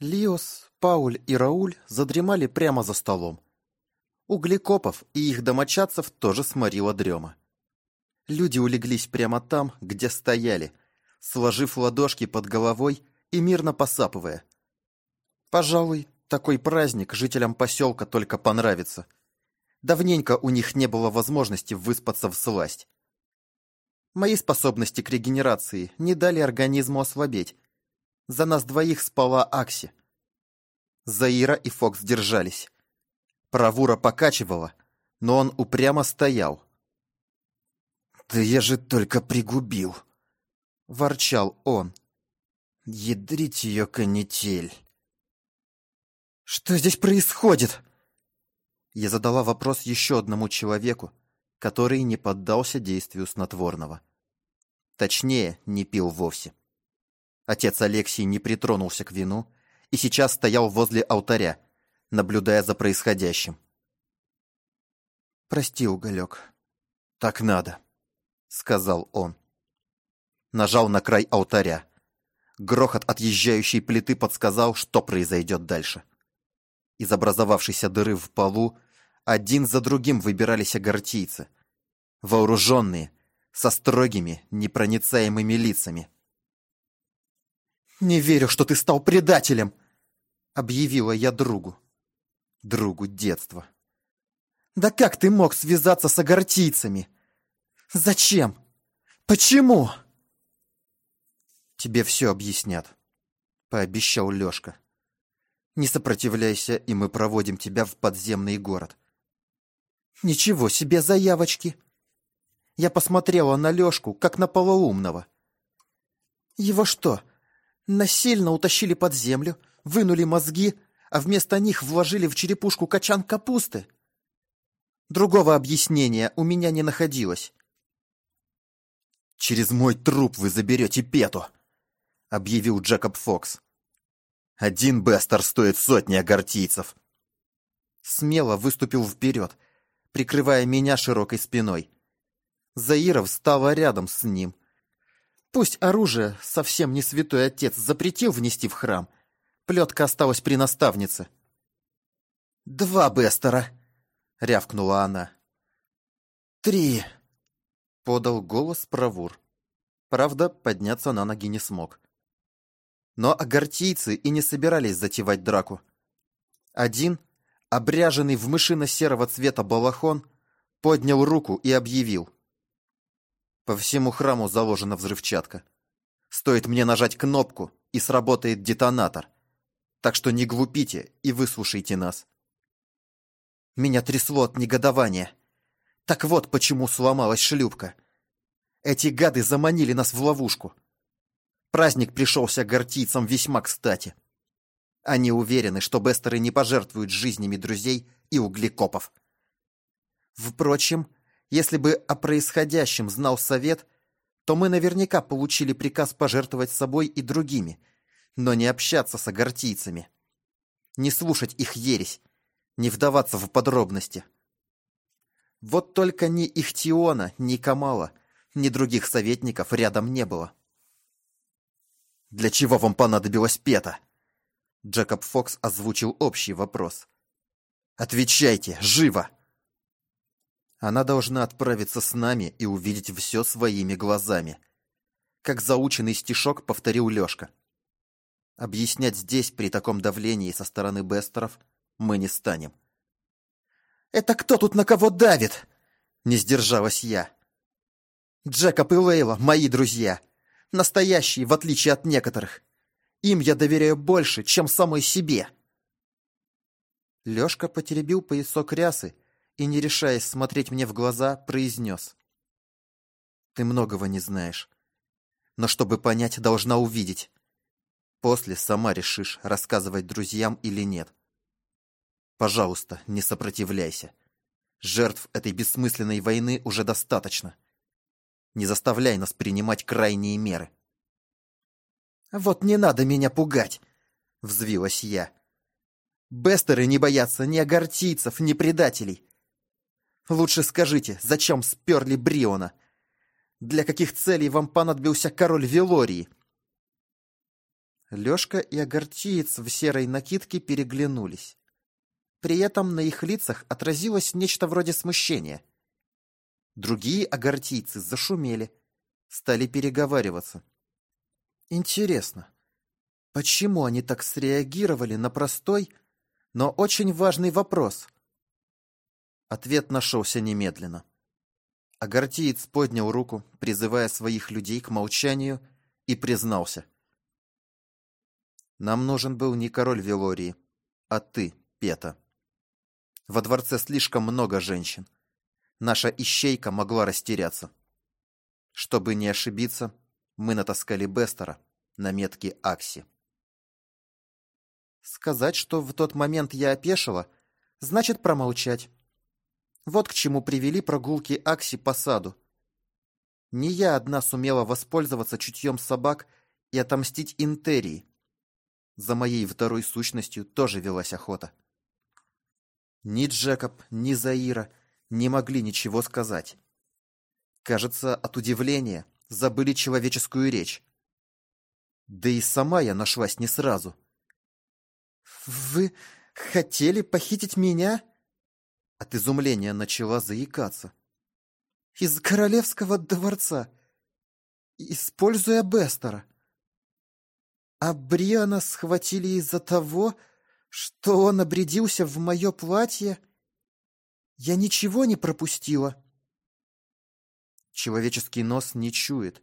Лиос, Пауль и Рауль задремали прямо за столом. Углекопов и их домочадцев тоже сморила дрема. Люди улеглись прямо там, где стояли, сложив ладошки под головой и мирно посапывая. Пожалуй, такой праздник жителям поселка только понравится. Давненько у них не было возможности выспаться в сласть. Мои способности к регенерации не дали организму ослабеть. За нас двоих спала Акси. Заира и Фокс держались. Правура покачивала, но он упрямо стоял. «Да я же только пригубил!» — ворчал он. «Ядрить ее канитель!» «Что здесь происходит?» Я задала вопрос еще одному человеку, который не поддался действию снотворного. Точнее, не пил вовсе. Отец Алексей не притронулся к вину и сейчас стоял возле алтаря, наблюдая за происходящим. «Прости, Уголек, так надо», — сказал он. Нажал на край алтаря. Грохот отъезжающей плиты подсказал, что произойдет дальше. Из образовавшейся дыры в полу один за другим выбирались огортийцы. Вооруженные, со строгими, непроницаемыми лицами. «Не верю, что ты стал предателем!» — объявила я другу. Другу детства. «Да как ты мог связаться с огортийцами? Зачем? Почему?» «Тебе все объяснят», — пообещал Лешка. «Не сопротивляйся, и мы проводим тебя в подземный город». «Ничего себе заявочки!» Я посмотрела на Лешку, как на полоумного. «Его что, насильно утащили под землю, вынули мозги, а вместо них вложили в черепушку качан капусты?» Другого объяснения у меня не находилось. «Через мой труп вы заберете Пету!» — объявил Джекоб Фокс. «Один Бестер стоит сотни агартийцев!» Смело выступил вперед, прикрывая меня широкой спиной. Заиров стала рядом с ним. Пусть оружие совсем не святой отец запретил внести в храм, плетка осталась при наставнице. «Два Бестера!» — рявкнула она. «Три!» — подал голос Правур. Правда, подняться на ноги не смог. Но агартийцы и не собирались затевать драку. Один, обряженный в мышино-серого цвета балахон, поднял руку и объявил. По всему храму заложена взрывчатка. Стоит мне нажать кнопку, и сработает детонатор. Так что не глупите и выслушайте нас. Меня трясло от негодования. Так вот почему сломалась шлюпка. Эти гады заманили нас в ловушку. Праздник пришелся гортийцам весьма кстати. Они уверены, что бестеры не пожертвуют жизнями друзей и углекопов. Впрочем, если бы о происходящем знал совет, то мы наверняка получили приказ пожертвовать собой и другими, но не общаться с огортийцами. Не слушать их ересь, не вдаваться в подробности. Вот только ни Ихтиона, ни Камала, ни других советников рядом не было. «Для чего вам понадобилась Пета?» Джекоб Фокс озвучил общий вопрос. «Отвечайте, живо!» Она должна отправиться с нами и увидеть все своими глазами. Как заученный стишок повторил Лешка. Объяснять здесь, при таком давлении со стороны Бестеров, мы не станем. «Это кто тут на кого давит?» Не сдержалась я. «Джекоб и Лейла — мои друзья. Настоящие, в отличие от некоторых. Им я доверяю больше, чем самой себе. Лёшка потеребил поясок рясы и, не решаясь смотреть мне в глаза, произнес. «Ты многого не знаешь. Но чтобы понять, должна увидеть. После сама решишь, рассказывать друзьям или нет. Пожалуйста, не сопротивляйся. Жертв этой бессмысленной войны уже достаточно. Не заставляй нас принимать крайние меры. «Вот не надо меня пугать!» — взвилась я. «Бестеры не боятся ни огортийцев, ни предателей. Лучше скажите, зачем сперли Бриона? Для каких целей вам понадобился король Велории?» Лёшка и Огортиец в серой накидке переглянулись. При этом на их лицах отразилось нечто вроде смущения. Другие огортийцы зашумели, стали переговариваться. Интересно, почему они так среагировали на простой, но очень важный вопрос? Ответ нашелся немедленно. Агартиец поднял руку, призывая своих людей к молчанию, и признался. «Нам нужен был не король Велории, а ты, Пета. Во дворце слишком много женщин. Наша ищейка могла растеряться. Чтобы не ошибиться, мы натаскали Бестера на метке Акси. Сказать, что в тот момент я опешила, значит промолчать. Вот к чему привели прогулки Акси по саду. Не я одна сумела воспользоваться чутьем собак и отомстить Интерии. За моей второй сущностью тоже велась охота. Ни Джекоб, ни Заира не могли ничего сказать. Кажется, от удивления забыли человеческую речь. Да и сама я нашлась не сразу. «Вы хотели похитить меня?» От изумления начала заикаться. «Из королевского дворца, используя Бестера. А Бриана схватили из-за того, что он обрядился в мое платье? Я ничего не пропустила». Человеческий нос не чует,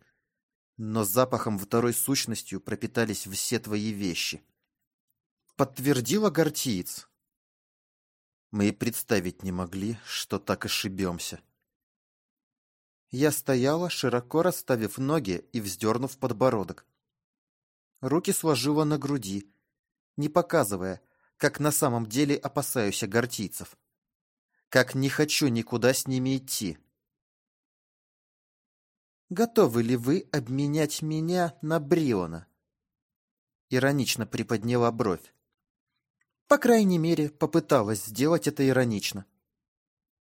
но запахом второй сущностью пропитались все твои вещи. Подтвердила Гортиец. Мы и представить не могли, что так ошибемся. Я стояла, широко расставив ноги и вздернув подбородок. Руки сложила на груди, не показывая, как на самом деле опасаюсь огортийцев. Как не хочу никуда с ними идти. «Готовы ли вы обменять меня на Бриона?» Иронично приподняла бровь. По крайней мере, попыталась сделать это иронично.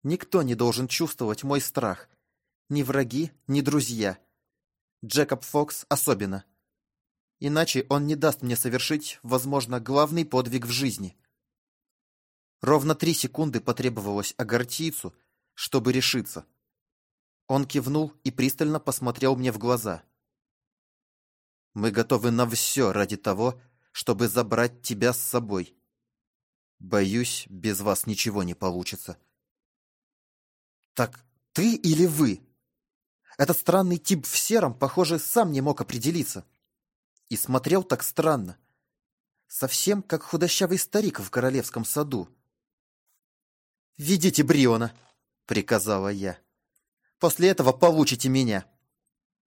Никто не должен чувствовать мой страх. Ни враги, ни друзья. Джекоб Фокс особенно. Иначе он не даст мне совершить, возможно, главный подвиг в жизни. Ровно три секунды потребовалось Агартийцу, чтобы решиться. Он кивнул и пристально посмотрел мне в глаза. «Мы готовы на все ради того, чтобы забрать тебя с собой. Боюсь, без вас ничего не получится. Так ты или вы? Этот странный тип в сером, похоже, сам не мог определиться. И смотрел так странно. Совсем как худощавый старик в королевском саду. «Ведите Бриона!» — приказала я. «После этого получите меня.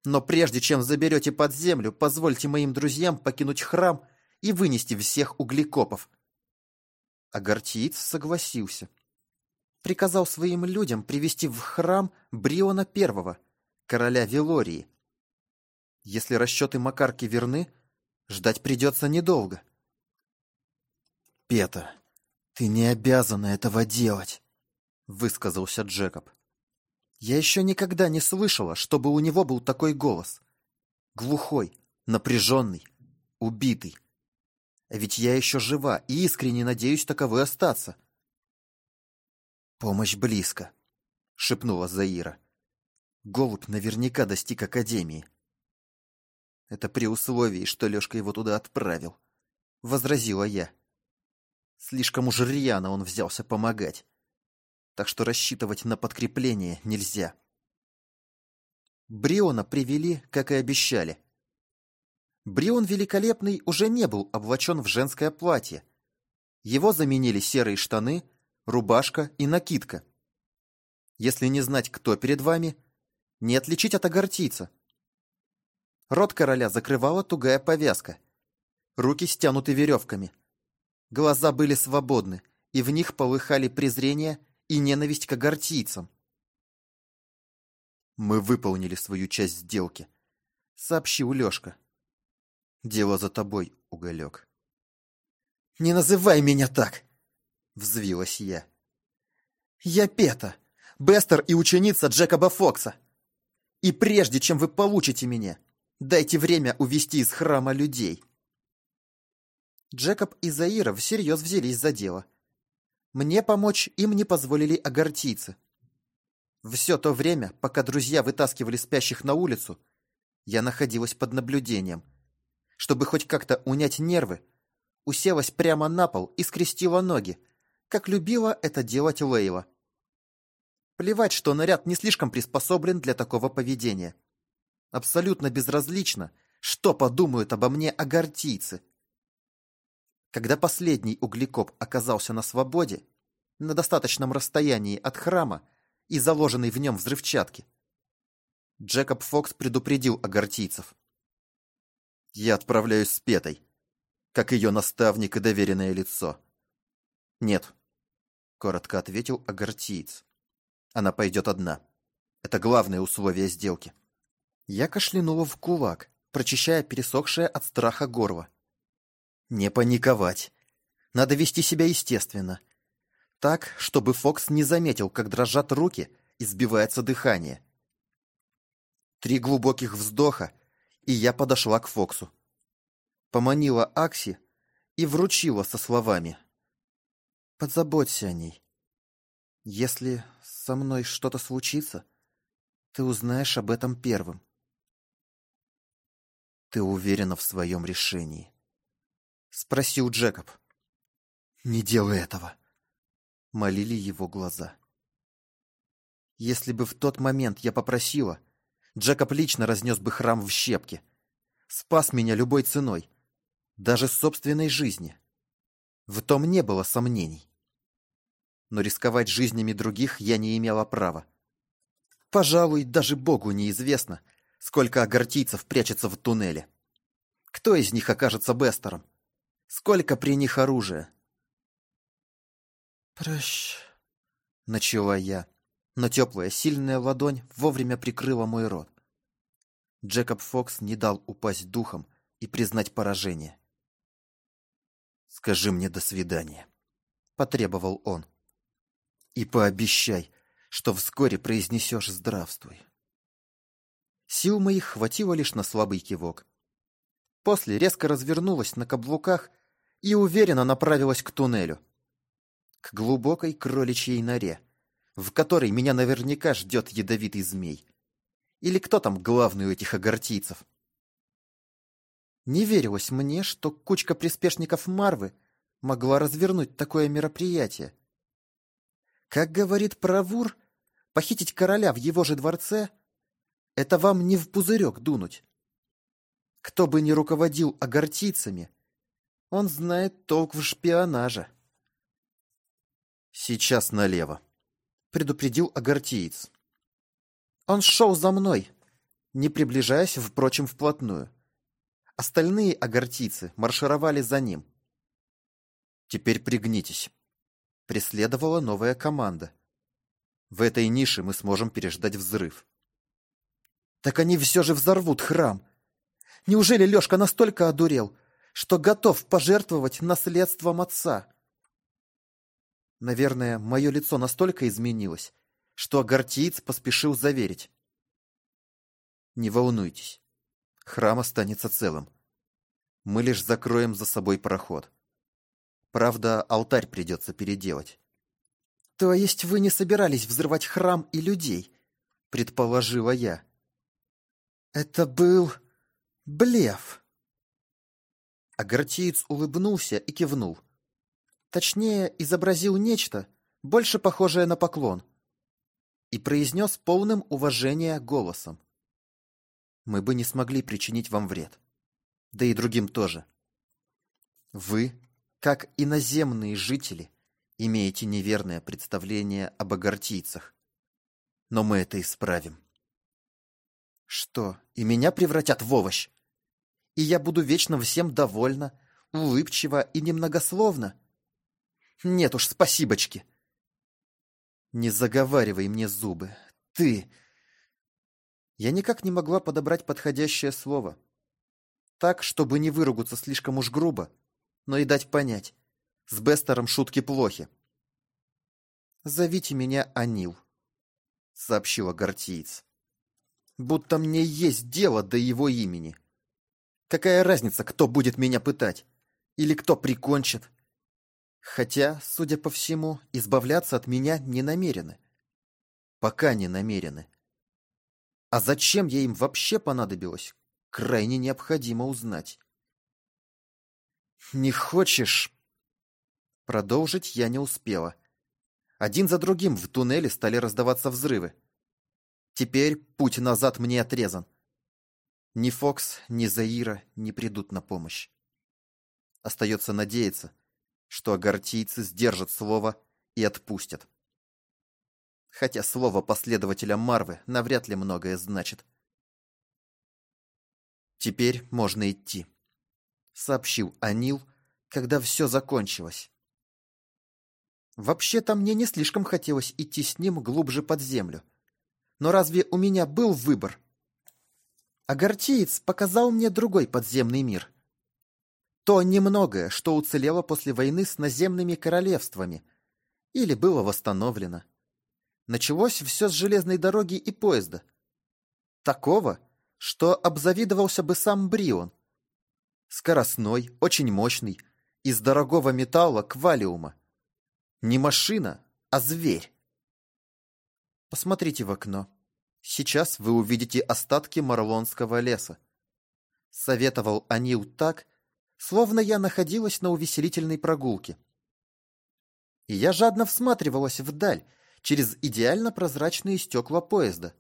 Но прежде чем заберете под землю, позвольте моим друзьям покинуть храм и вынести всех углекопов. Агартиец согласился. Приказал своим людям привести в храм Бриона Первого, короля Велории. Если расчеты Макарки верны, ждать придется недолго. «Пета, ты не обязана этого делать», — высказался Джекоб. «Я еще никогда не слышала, чтобы у него был такой голос. Глухой, напряженный, убитый. Ведь я еще жива и искренне надеюсь таковой остаться. «Помощь близко», — шепнула Заира. «Голубь наверняка достиг Академии». «Это при условии, что Лешка его туда отправил», — возразила я. Слишком уж рьяно он взялся помогать, так что рассчитывать на подкрепление нельзя. Бриона привели, как и обещали — Брион Великолепный уже не был облачен в женское платье. Его заменили серые штаны, рубашка и накидка. Если не знать, кто перед вами, не отличить от огортийца. Рот короля закрывала тугая повязка. Руки стянуты веревками. Глаза были свободны, и в них полыхали презрение и ненависть к огортийцам. «Мы выполнили свою часть сделки», — сообщил Лешка. Дело за тобой, уголек. «Не называй меня так!» — взвилась я. «Я Пета, Бестер и ученица Джекоба Фокса. И прежде чем вы получите меня, дайте время увести из храма людей». Джекоб и Заира всерьез взялись за дело. Мне помочь им не позволили агартийцы. Все то время, пока друзья вытаскивали спящих на улицу, я находилась под наблюдением. Чтобы хоть как-то унять нервы, уселась прямо на пол и скрестила ноги, как любила это делать Лейла. Плевать, что наряд не слишком приспособлен для такого поведения. Абсолютно безразлично, что подумают обо мне агартийцы. Когда последний углекоп оказался на свободе, на достаточном расстоянии от храма и заложенной в нем взрывчатки, Джекоб Фокс предупредил агартийцев. «Я отправляюсь с Петой, как ее наставник и доверенное лицо». «Нет», — коротко ответил агартиец. «Она пойдет одна. Это главное условие сделки». Я кашлянула в кулак, прочищая пересохшее от страха горло. Не паниковать. Надо вести себя естественно. Так, чтобы Фокс не заметил, как дрожат руки и сбивается дыхание. Три глубоких вздоха, и я подошла к Фоксу. Поманила Акси и вручила со словами. «Подзаботься о ней. Если со мной что-то случится, ты узнаешь об этом первым». «Ты уверена в своем решении?» — спросил Джекоб. «Не делай этого!» — молили его глаза. Если бы в тот момент я попросила, Джекоб лично разнес бы храм в щепки. Спас меня любой ценой, даже собственной жизни. В том не было сомнений. Но рисковать жизнями других я не имела права. Пожалуй, даже Богу неизвестно, сколько агартийцев прячется в туннеле. Кто из них окажется Бестером? Сколько при них оружия? «Прощ...» — начала я, но теплая, сильная ладонь вовремя прикрыла мой рот. Джекоб Фокс не дал упасть духом и признать поражение. «Скажи мне «до свидания», — потребовал он. «И пообещай, что вскоре произнесешь «здравствуй». Сил моих хватило лишь на слабый кивок. После резко развернулась на каблуках и уверенно направилась к туннелю. К глубокой кроличьей норе, в которой меня наверняка ждет ядовитый змей. Или кто там главный у этих огортийцев? Не верилось мне, что кучка приспешников Марвы могла развернуть такое мероприятие. Как говорит Правур, похитить короля в его же дворце — это вам не в пузырек дунуть. Кто бы ни руководил огортийцами, он знает толк в шпионаже. «Сейчас налево», — предупредил агартиец. Он шел за мной, не приближаясь, впрочем, вплотную. Остальные агартийцы маршировали за ним. «Теперь пригнитесь». Преследовала новая команда. В этой нише мы сможем переждать взрыв. «Так они все же взорвут храм! Неужели Лешка настолько одурел, что готов пожертвовать наследством отца. Наверное, мое лицо настолько изменилось, что Агартиец поспешил заверить. Не волнуйтесь, храм останется целым. Мы лишь закроем за собой проход. Правда, алтарь придется переделать. То есть вы не собирались взрывать храм и людей? Предположила я. Это был блеф. Агартиец улыбнулся и кивнул. Точнее, изобразил нечто, больше похожее на поклон. И произнес полным уважения голосом. Мы бы не смогли причинить вам вред. Да и другим тоже. Вы, как иноземные жители, имеете неверное представление об агартийцах. Но мы это исправим. Что, и меня превратят в овощ? и я буду вечно всем довольна, улыбчива и немногословна. Нет уж, спасибочки. Не заговаривай мне зубы. Ты... Я никак не могла подобрать подходящее слово. Так, чтобы не выругаться слишком уж грубо, но и дать понять. С Бестером шутки плохи. «Зовите меня Анил», — сообщила Гортиец. «Будто мне есть дело до его имени». Какая разница, кто будет меня пытать? Или кто прикончит. Хотя, судя по всему, избавляться от меня не намерены. Пока не намерены. А зачем я им вообще понадобилось, крайне необходимо узнать. «Не хочешь?» Продолжить я не успела. Один за другим в туннеле стали раздаваться взрывы. Теперь путь назад мне отрезан. Ни Фокс, ни Заира не придут на помощь. Остается надеяться, что агартийцы сдержат слово и отпустят. Хотя слово последователя Марвы навряд ли многое значит. «Теперь можно идти», — сообщил Анил, когда все закончилось. Вообще-то мне не слишком хотелось идти с ним глубже под землю. Но разве у меня был выбор? Агартиец показал мне другой подземный мир. То немногое, что уцелело после войны с наземными королевствами, или было восстановлено. Началось все с железной дороги и поезда. Такого, что обзавидовался бы сам Брион. Скоростной, очень мощный, из дорогого металла квалиума. Не машина, а зверь. Посмотрите в окно. Сейчас вы увидите остатки Марлонского леса. Советовал Анил так, словно я находилась на увеселительной прогулке. И я жадно всматривалась вдаль, через идеально прозрачные стекла поезда.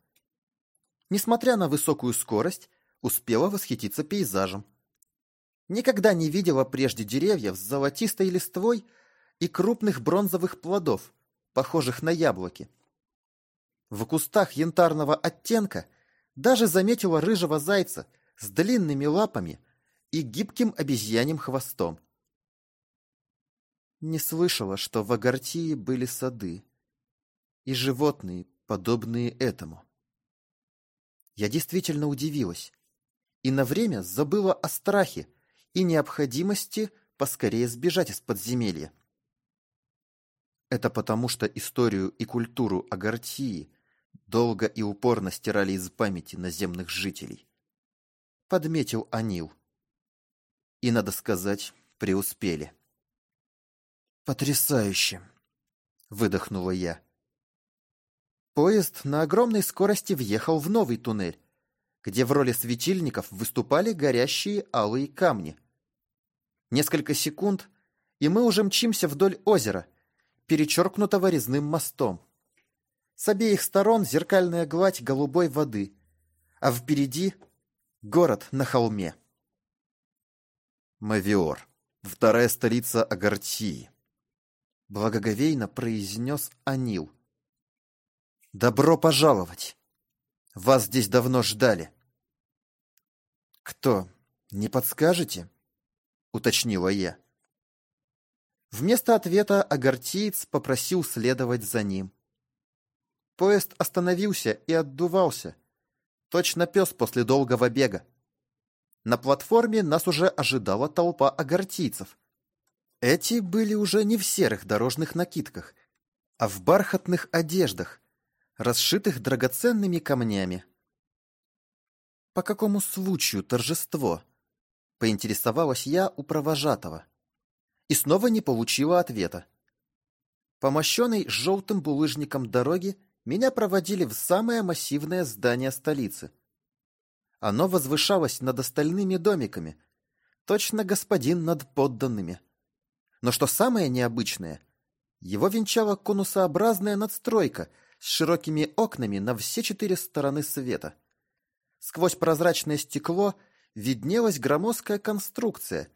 Несмотря на высокую скорость, успела восхититься пейзажем. Никогда не видела прежде деревьев с золотистой листвой и крупных бронзовых плодов, похожих на яблоки. В кустах янтарного оттенка даже заметила рыжего зайца с длинными лапами и гибким обезьяним хвостом. Не слышала, что в Агартии были сады и животные, подобные этому. Я действительно удивилась и на время забыла о страхе и необходимости поскорее сбежать из подземелья. Это потому, что историю и культуру Агартии долго и упорно стирали из памяти наземных жителей. Подметил Анил. И, надо сказать, преуспели. «Потрясающе!» — выдохнула я. Поезд на огромной скорости въехал в новый туннель, где в роли светильников выступали горящие алые камни. Несколько секунд, и мы уже мчимся вдоль озера, перечеркнутого резным мостом. С обеих сторон зеркальная гладь голубой воды, а впереди — город на холме. Мавиор, вторая столица Агартии. Благоговейно произнес Анил — «Добро пожаловать! Вас здесь давно ждали!» «Кто? Не подскажете?» — уточнила я. Вместо ответа агартиец попросил следовать за ним. Поезд остановился и отдувался. Точно пес после долгого бега. На платформе нас уже ожидала толпа агартийцев. Эти были уже не в серых дорожных накидках, а в бархатных одеждах, расшитых драгоценными камнями. «По какому случаю торжество?» — поинтересовалась я у провожатого. И снова не получила ответа. По мощенной желтым булыжником дороги меня проводили в самое массивное здание столицы. Оно возвышалось над остальными домиками, точно господин над подданными. Но что самое необычное, его венчала конусообразная надстройка — с широкими окнами на все четыре стороны света. Сквозь прозрачное стекло виднелась громоздкая конструкция,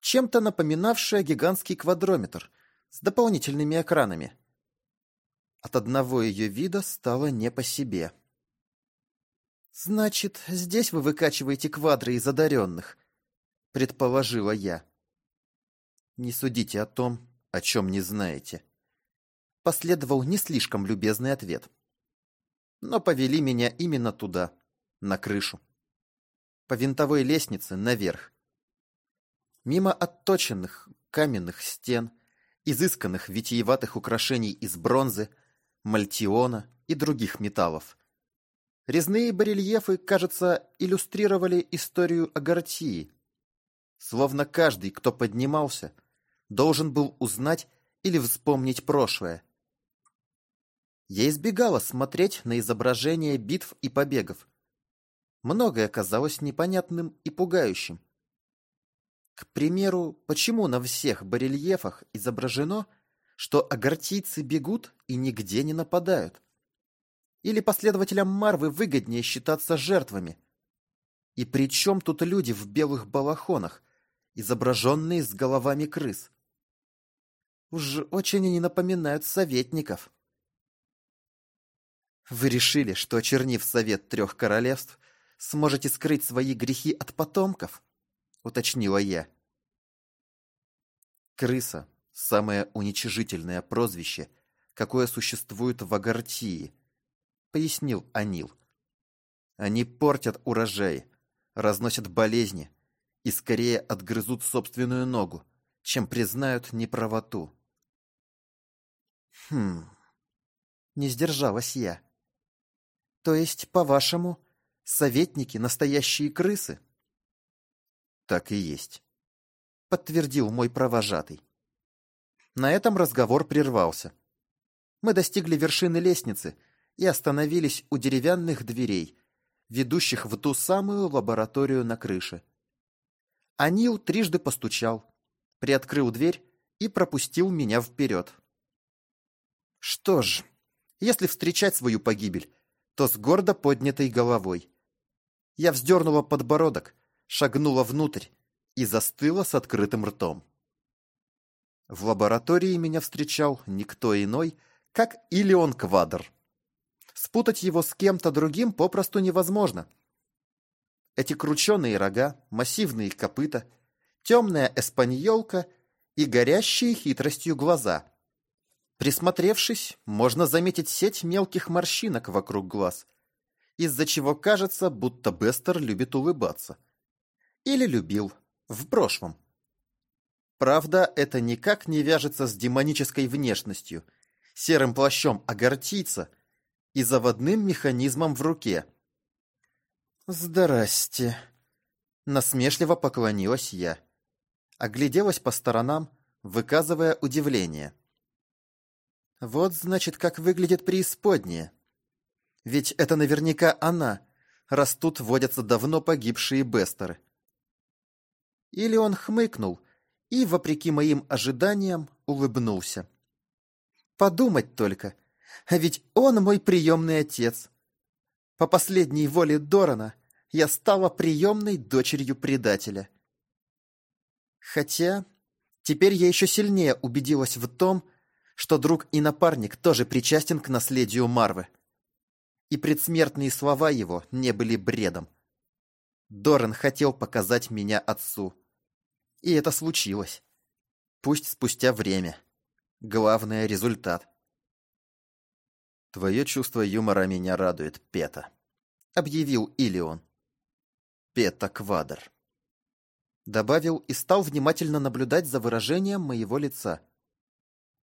чем-то напоминавшая гигантский квадрометр с дополнительными экранами. От одного ее вида стало не по себе. «Значит, здесь вы выкачиваете квадры из одаренных», — предположила я. «Не судите о том, о чем не знаете», последовал не слишком любезный ответ. Но повели меня именно туда, на крышу. По винтовой лестнице наверх. Мимо отточенных каменных стен, изысканных витиеватых украшений из бронзы, мальтиона и других металлов. Резные барельефы, кажется, иллюстрировали историю Агартии. Словно каждый, кто поднимался, должен был узнать или вспомнить прошлое. Я избегала смотреть на изображения битв и побегов. Многое казалось непонятным и пугающим. К примеру, почему на всех барельефах изображено, что агартийцы бегут и нигде не нападают? Или последователям Марвы выгоднее считаться жертвами? И при чем тут люди в белых балахонах, изображенные с головами крыс? Уж очень они напоминают советников. Вы решили, что, очернив совет трех королевств, сможете скрыть свои грехи от потомков? уточнила я. Крыса – самое уничижительное прозвище, какое существует в Агартии, пояснил Анил. Они портят урожай, разносят болезни и скорее отгрызут собственную ногу, чем признают неправоту. Хм, не сдержалась я. То есть, по-вашему, советники – настоящие крысы? Так и есть, подтвердил мой провожатый. На этом разговор прервался. Мы достигли вершины лестницы и остановились у деревянных дверей, ведущих в ту самую лабораторию на крыше. Анил трижды постучал, приоткрыл дверь и пропустил меня вперед. Что ж, если встречать свою погибель, то с гордо поднятой головой. Я вздернула подбородок, шагнула внутрь и застыла с открытым ртом. В лаборатории меня встречал никто иной, как Илион Квадр. Спутать его с кем-то другим попросту невозможно. Эти крученые рога, массивные копыта, темная эспаньолка и горящие хитростью глаза. Присмотревшись, можно заметить сеть мелких морщинок вокруг глаз, из-за чего кажется, будто Бестер любит улыбаться. Или любил. В прошлом. Правда, это никак не вяжется с демонической внешностью, серым плащом агартийца и заводным механизмом в руке. «Здрасте!» Насмешливо поклонилась я. Огляделась по сторонам, выказывая удивление. Вот, значит, как выглядит преисподняя. Ведь это наверняка она, раз тут водятся давно погибшие бестеры. Или он хмыкнул и, вопреки моим ожиданиям, улыбнулся. Подумать только, а ведь он мой приемный отец. По последней воле Дорана я стала приемной дочерью предателя. Хотя теперь я еще сильнее убедилась в том, что друг и напарник тоже причастен к наследию Марвы. И предсмертные слова его не были бредом. Доран хотел показать меня отцу. И это случилось. Пусть спустя время. Главное — результат. «Твое чувство юмора меня радует, Пета», — объявил Илион. «Пета Квадр». Добавил и стал внимательно наблюдать за выражением моего лица.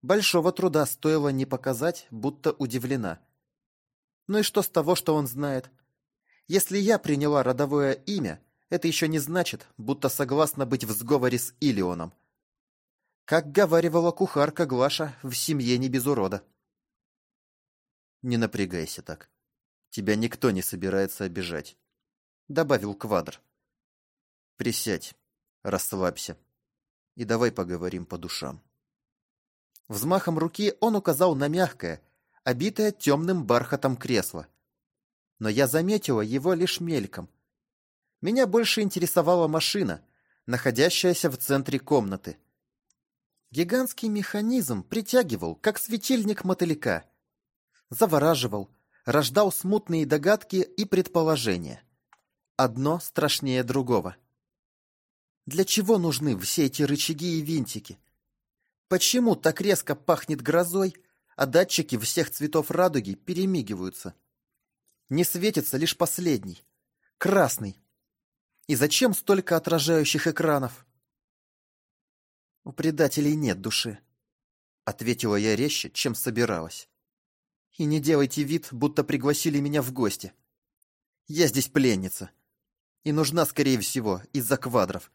Большого труда стоило не показать, будто удивлена. Ну и что с того, что он знает? Если я приняла родовое имя, это еще не значит, будто согласна быть в сговоре с Илионом. Как говаривала кухарка Глаша, в семье не без урода. «Не напрягайся так. Тебя никто не собирается обижать», — добавил Квадр. «Присядь, расслабься, и давай поговорим по душам». Взмахом руки он указал на мягкое, обитое темным бархатом кресло. Но я заметила его лишь мельком — меня больше интересовала машина, находящаяся в центре комнаты. Гигантский механизм притягивал, как светильник мотылька. Завораживал, рождал смутные догадки и предположения. Одно страшнее другого. Для чего нужны все эти рычаги и винтики? Почему так резко пахнет грозой, а датчики всех цветов радуги перемигиваются? Не светится лишь последний, красный, и зачем столько отражающих экранов? У предателей нет души, ответила я резче, чем собиралась. И не делайте вид, будто пригласили меня в гости. Я здесь пленница. И нужна, скорее всего, из-за квадров.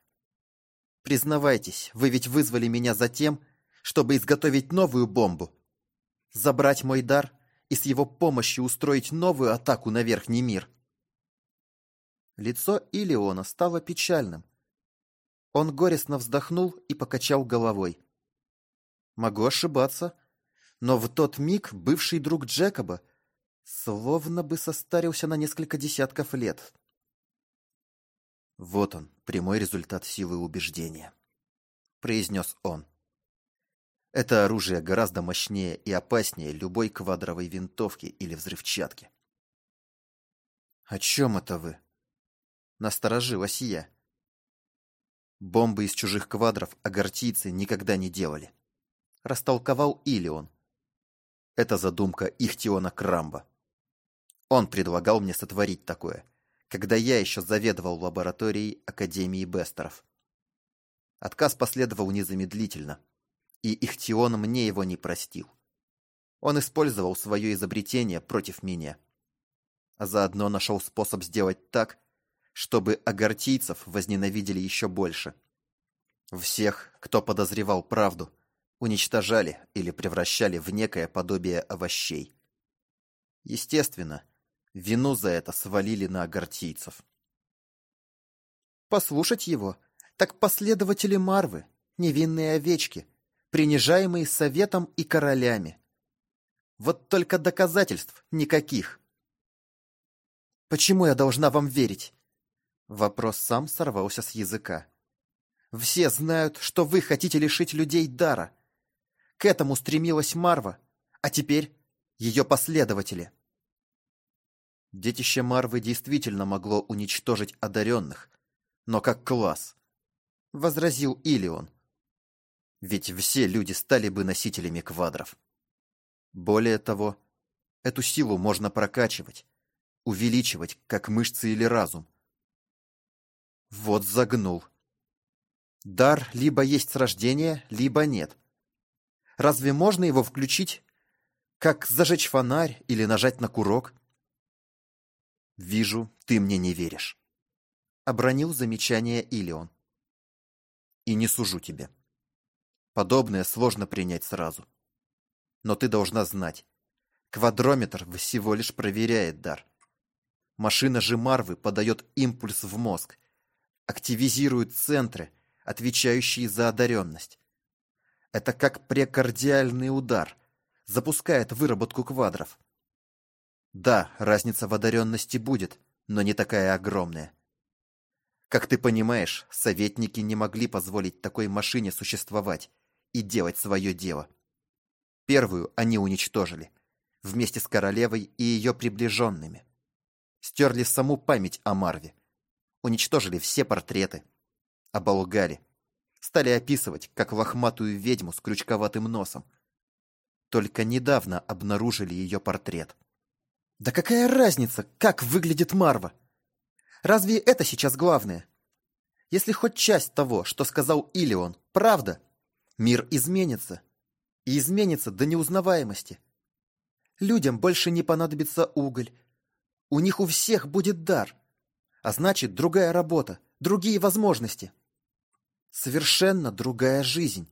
Признавайтесь, вы ведь вызвали меня за тем, чтобы изготовить новую бомбу. Забрать мой дар и с его помощью устроить новую атаку на Верхний мир. Лицо Илиона стало печальным. Он горестно вздохнул и покачал головой. Могу ошибаться, но в тот миг бывший друг Джекоба словно бы состарился на несколько десятков лет. «Вот он, прямой результат силы убеждения», — произнес он. «Это оружие гораздо мощнее и опаснее любой квадровой винтовки или взрывчатки». «О чем это вы?» — насторожилась я. «Бомбы из чужих квадров агартийцы никогда не делали», — растолковал Илион. «Это задумка Ихтиона Крамба. Он предлагал мне сотворить такое — когда я еще заведовал лабораторией Академии Бестеров. Отказ последовал незамедлительно, и Ихтион мне его не простил. Он использовал свое изобретение против меня, а заодно нашел способ сделать так, чтобы агартийцев возненавидели еще больше. Всех, кто подозревал правду, уничтожали или превращали в некое подобие овощей. Естественно, Вину за это свалили на агартийцев. Послушать его, так последователи Марвы, невинные овечки, принижаемые советом и королями. Вот только доказательств никаких. Почему я должна вам верить? Вопрос сам сорвался с языка. Все знают, что вы хотите лишить людей дара. К этому стремилась Марва, а теперь ее последователи. Детище Марвы действительно могло уничтожить одаренных, но как класс, — возразил Илион. Ведь все люди стали бы носителями квадров. Более того, эту силу можно прокачивать, увеличивать, как мышцы или разум. Вот загнул. Дар либо есть с рождения, либо нет. Разве можно его включить, как зажечь фонарь или нажать на курок? «Вижу, ты мне не веришь», — обронил замечание Илион. «И не сужу тебя. Подобное сложно принять сразу. Но ты должна знать, квадрометр всего лишь проверяет дар. Машина же Марвы подает импульс в мозг, активизирует центры, отвечающие за одаренность. Это как прекардиальный удар, запускает выработку квадров. Да, разница в одаренности будет, но не такая огромная. Как ты понимаешь, советники не могли позволить такой машине существовать и делать свое дело. Первую они уничтожили, вместе с королевой и ее приближенными. Стерли саму память о Марве. Уничтожили все портреты. Оболгали. Стали описывать, как лохматую ведьму с крючковатым носом. Только недавно обнаружили ее портрет. Да какая разница, как выглядит Марва? Разве это сейчас главное? Если хоть часть того, что сказал Илион, правда, мир изменится. И изменится до неузнаваемости. Людям больше не понадобится уголь. У них у всех будет дар. А значит, другая работа, другие возможности. Совершенно другая жизнь.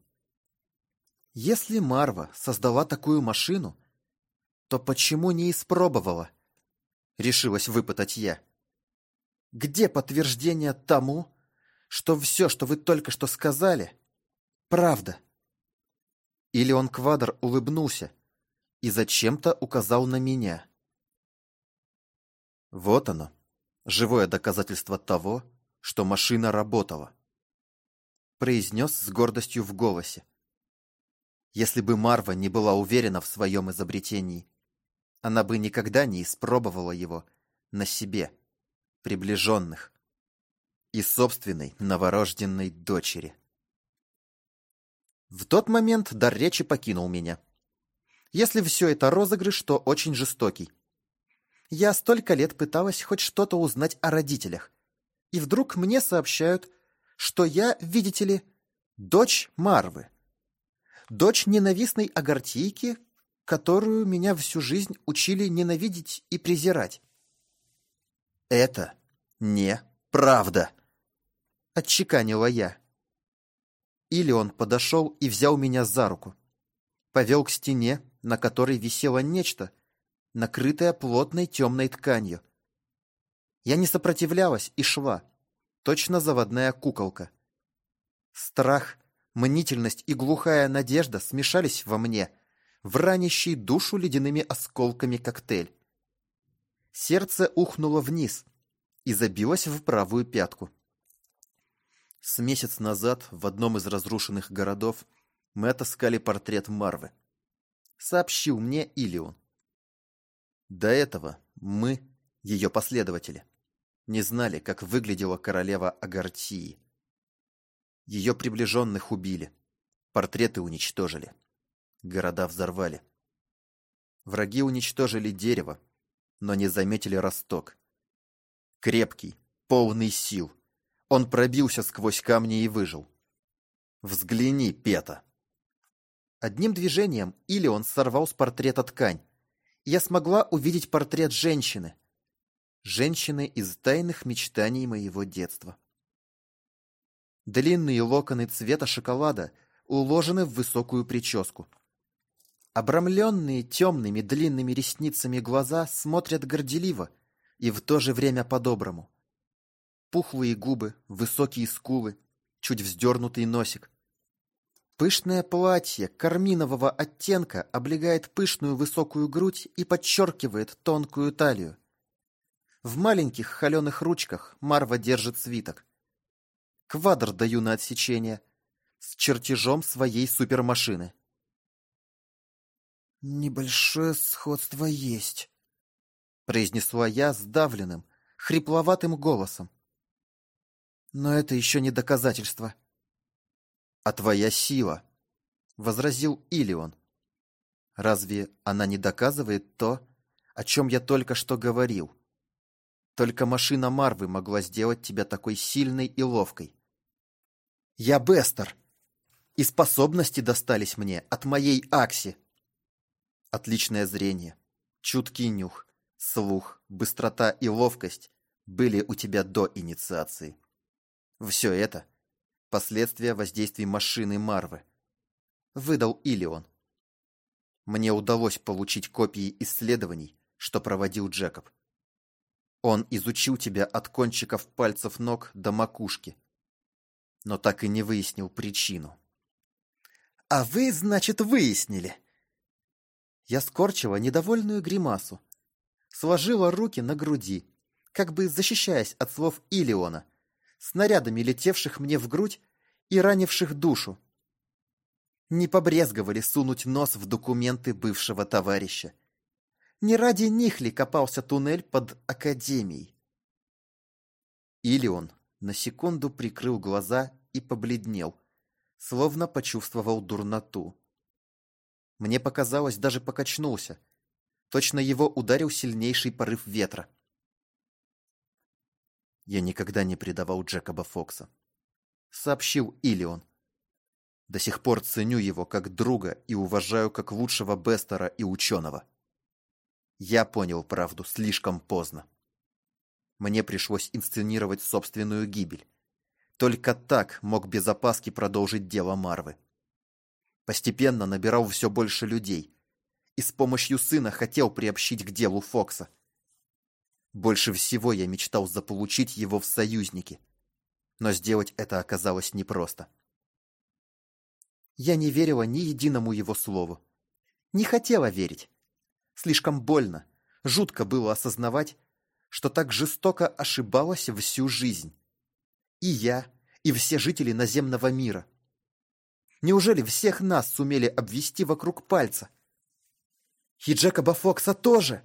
Если Марва создала такую машину, то почему не испробовала? Решилась выпытать я. Где подтверждение тому, что все, что вы только что сказали, правда? Или он Квадр улыбнулся и зачем-то указал на меня. Вот оно, живое доказательство того, что машина работала. Произнес с гордостью в голосе. Если бы Марва не была уверена в своем изобретении, она бы никогда не испробовала его на себе, приближенных и собственной новорожденной дочери. В тот момент дар речи покинул меня. Если все это розыгрыш, то очень жестокий. Я столько лет пыталась хоть что-то узнать о родителях. И вдруг мне сообщают, что я, видите ли, дочь Марвы. Дочь ненавистной агартийки, которую меня всю жизнь учили ненавидеть и презирать. «Это не правда», — отчеканила я. Или он подошел и взял меня за руку. Повел к стене, на которой висело нечто, накрытое плотной темной тканью. Я не сопротивлялась и шла, точно заводная куколка. Страх, мнительность и глухая надежда смешались во мне, в ранящий душу ледяными осколками коктейль. Сердце ухнуло вниз и забилось в правую пятку. С месяц назад в одном из разрушенных городов мы отыскали портрет Марвы. Сообщил мне Илион. До этого мы, ее последователи, не знали, как выглядела королева Агартии. Ее приближенных убили. Портреты уничтожили. Города взорвали. Враги уничтожили дерево, но не заметили росток. Крепкий, полный сил. Он пробился сквозь камни и выжил. Взгляни, Пета. Одним движением или он сорвал с портрета ткань. Я смогла увидеть портрет женщины. Женщины из тайных мечтаний моего детства. Длинные локоны цвета шоколада уложены в высокую прическу. Обрамленные темными длинными ресницами глаза смотрят горделиво и в то же время по-доброму. Пухлые губы, высокие скулы, чуть вздернутый носик. Пышное платье карминового оттенка облегает пышную высокую грудь и подчеркивает тонкую талию. В маленьких холеных ручках Марва держит свиток. Квадр даю на отсечение. С чертежом своей супермашины. «Небольшое сходство есть», — произнесла я сдавленным, хрипловатым голосом. «Но это еще не доказательство». «А твоя сила», — возразил Илион. «Разве она не доказывает то, о чем я только что говорил?» Только машина Марвы могла сделать тебя такой сильной и ловкой. Я Бестер, и способности достались мне от моей Акси. Отличное зрение, чуткий нюх, слух, быстрота и ловкость были у тебя до инициации. Все это – последствия воздействий машины Марвы. Выдал Илион. Мне удалось получить копии исследований, что проводил Джекоб. Он изучил тебя от кончиков пальцев ног до макушки, но так и не выяснил причину. «А вы, значит, выяснили?» Я скорчила недовольную гримасу, сложила руки на груди, как бы защищаясь от слов Илиона, снарядами летевших мне в грудь и ранивших душу. Не побрезговали сунуть нос в документы бывшего товарища. Не ради них ли копался туннель под Академией? Или он на секунду прикрыл глаза и побледнел, словно почувствовал дурноту. Мне показалось, даже покачнулся. Точно его ударил сильнейший порыв ветра. Я никогда не предавал Джекоба Фокса. Сообщил Илион. До сих пор ценю его как друга и уважаю как лучшего Бестера и ученого. Я понял правду слишком поздно. Мне пришлось инсценировать собственную гибель. Только так мог без опаски продолжить дело Марвы. Постепенно набирал все больше людей. И с помощью сына хотел приобщить к делу Фокса. Больше всего я мечтал заполучить его в союзники. Но сделать это оказалось непросто. Я не верила ни единому его слову. Не хотела верить. Слишком больно, жутко было осознавать, что так жестоко ошибалась всю жизнь. И я, и все жители наземного мира. Неужели всех нас сумели обвести вокруг пальца? И Джекоба Фокса тоже?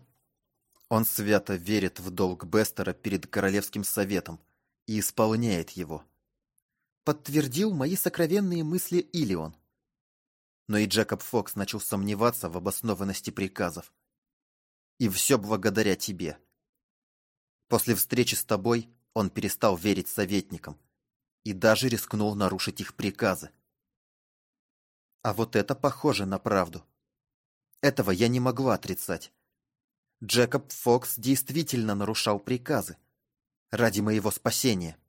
Он свято верит в долг Бестера перед Королевским Советом и исполняет его. Подтвердил мои сокровенные мысли Илион. Но и Джекоб Фокс начал сомневаться в обоснованности приказов. И все благодаря тебе. После встречи с тобой он перестал верить советникам и даже рискнул нарушить их приказы. А вот это похоже на правду. Этого я не могла отрицать. Джекоб Фокс действительно нарушал приказы ради моего спасения.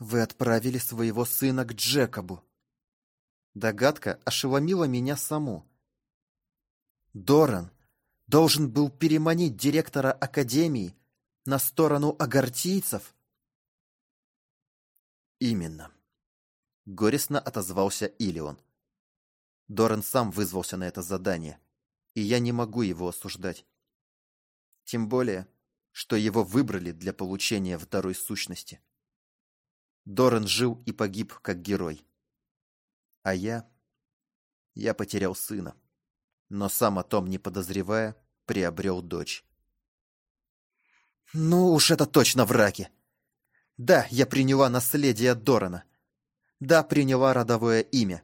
Вы отправили своего сына к Джекобу. Догадка ошеломила меня саму. Доран должен был переманить директора Академии на сторону агартийцев? Именно. Горестно отозвался Илион. Доран сам вызвался на это задание, и я не могу его осуждать. Тем более, что его выбрали для получения второй сущности. Доран жил и погиб как герой. А я... Я потерял сына, но сам о том не подозревая, приобрел дочь. Ну уж это точно враки. Да, я приняла наследие Дорана. Да, приняла родовое имя.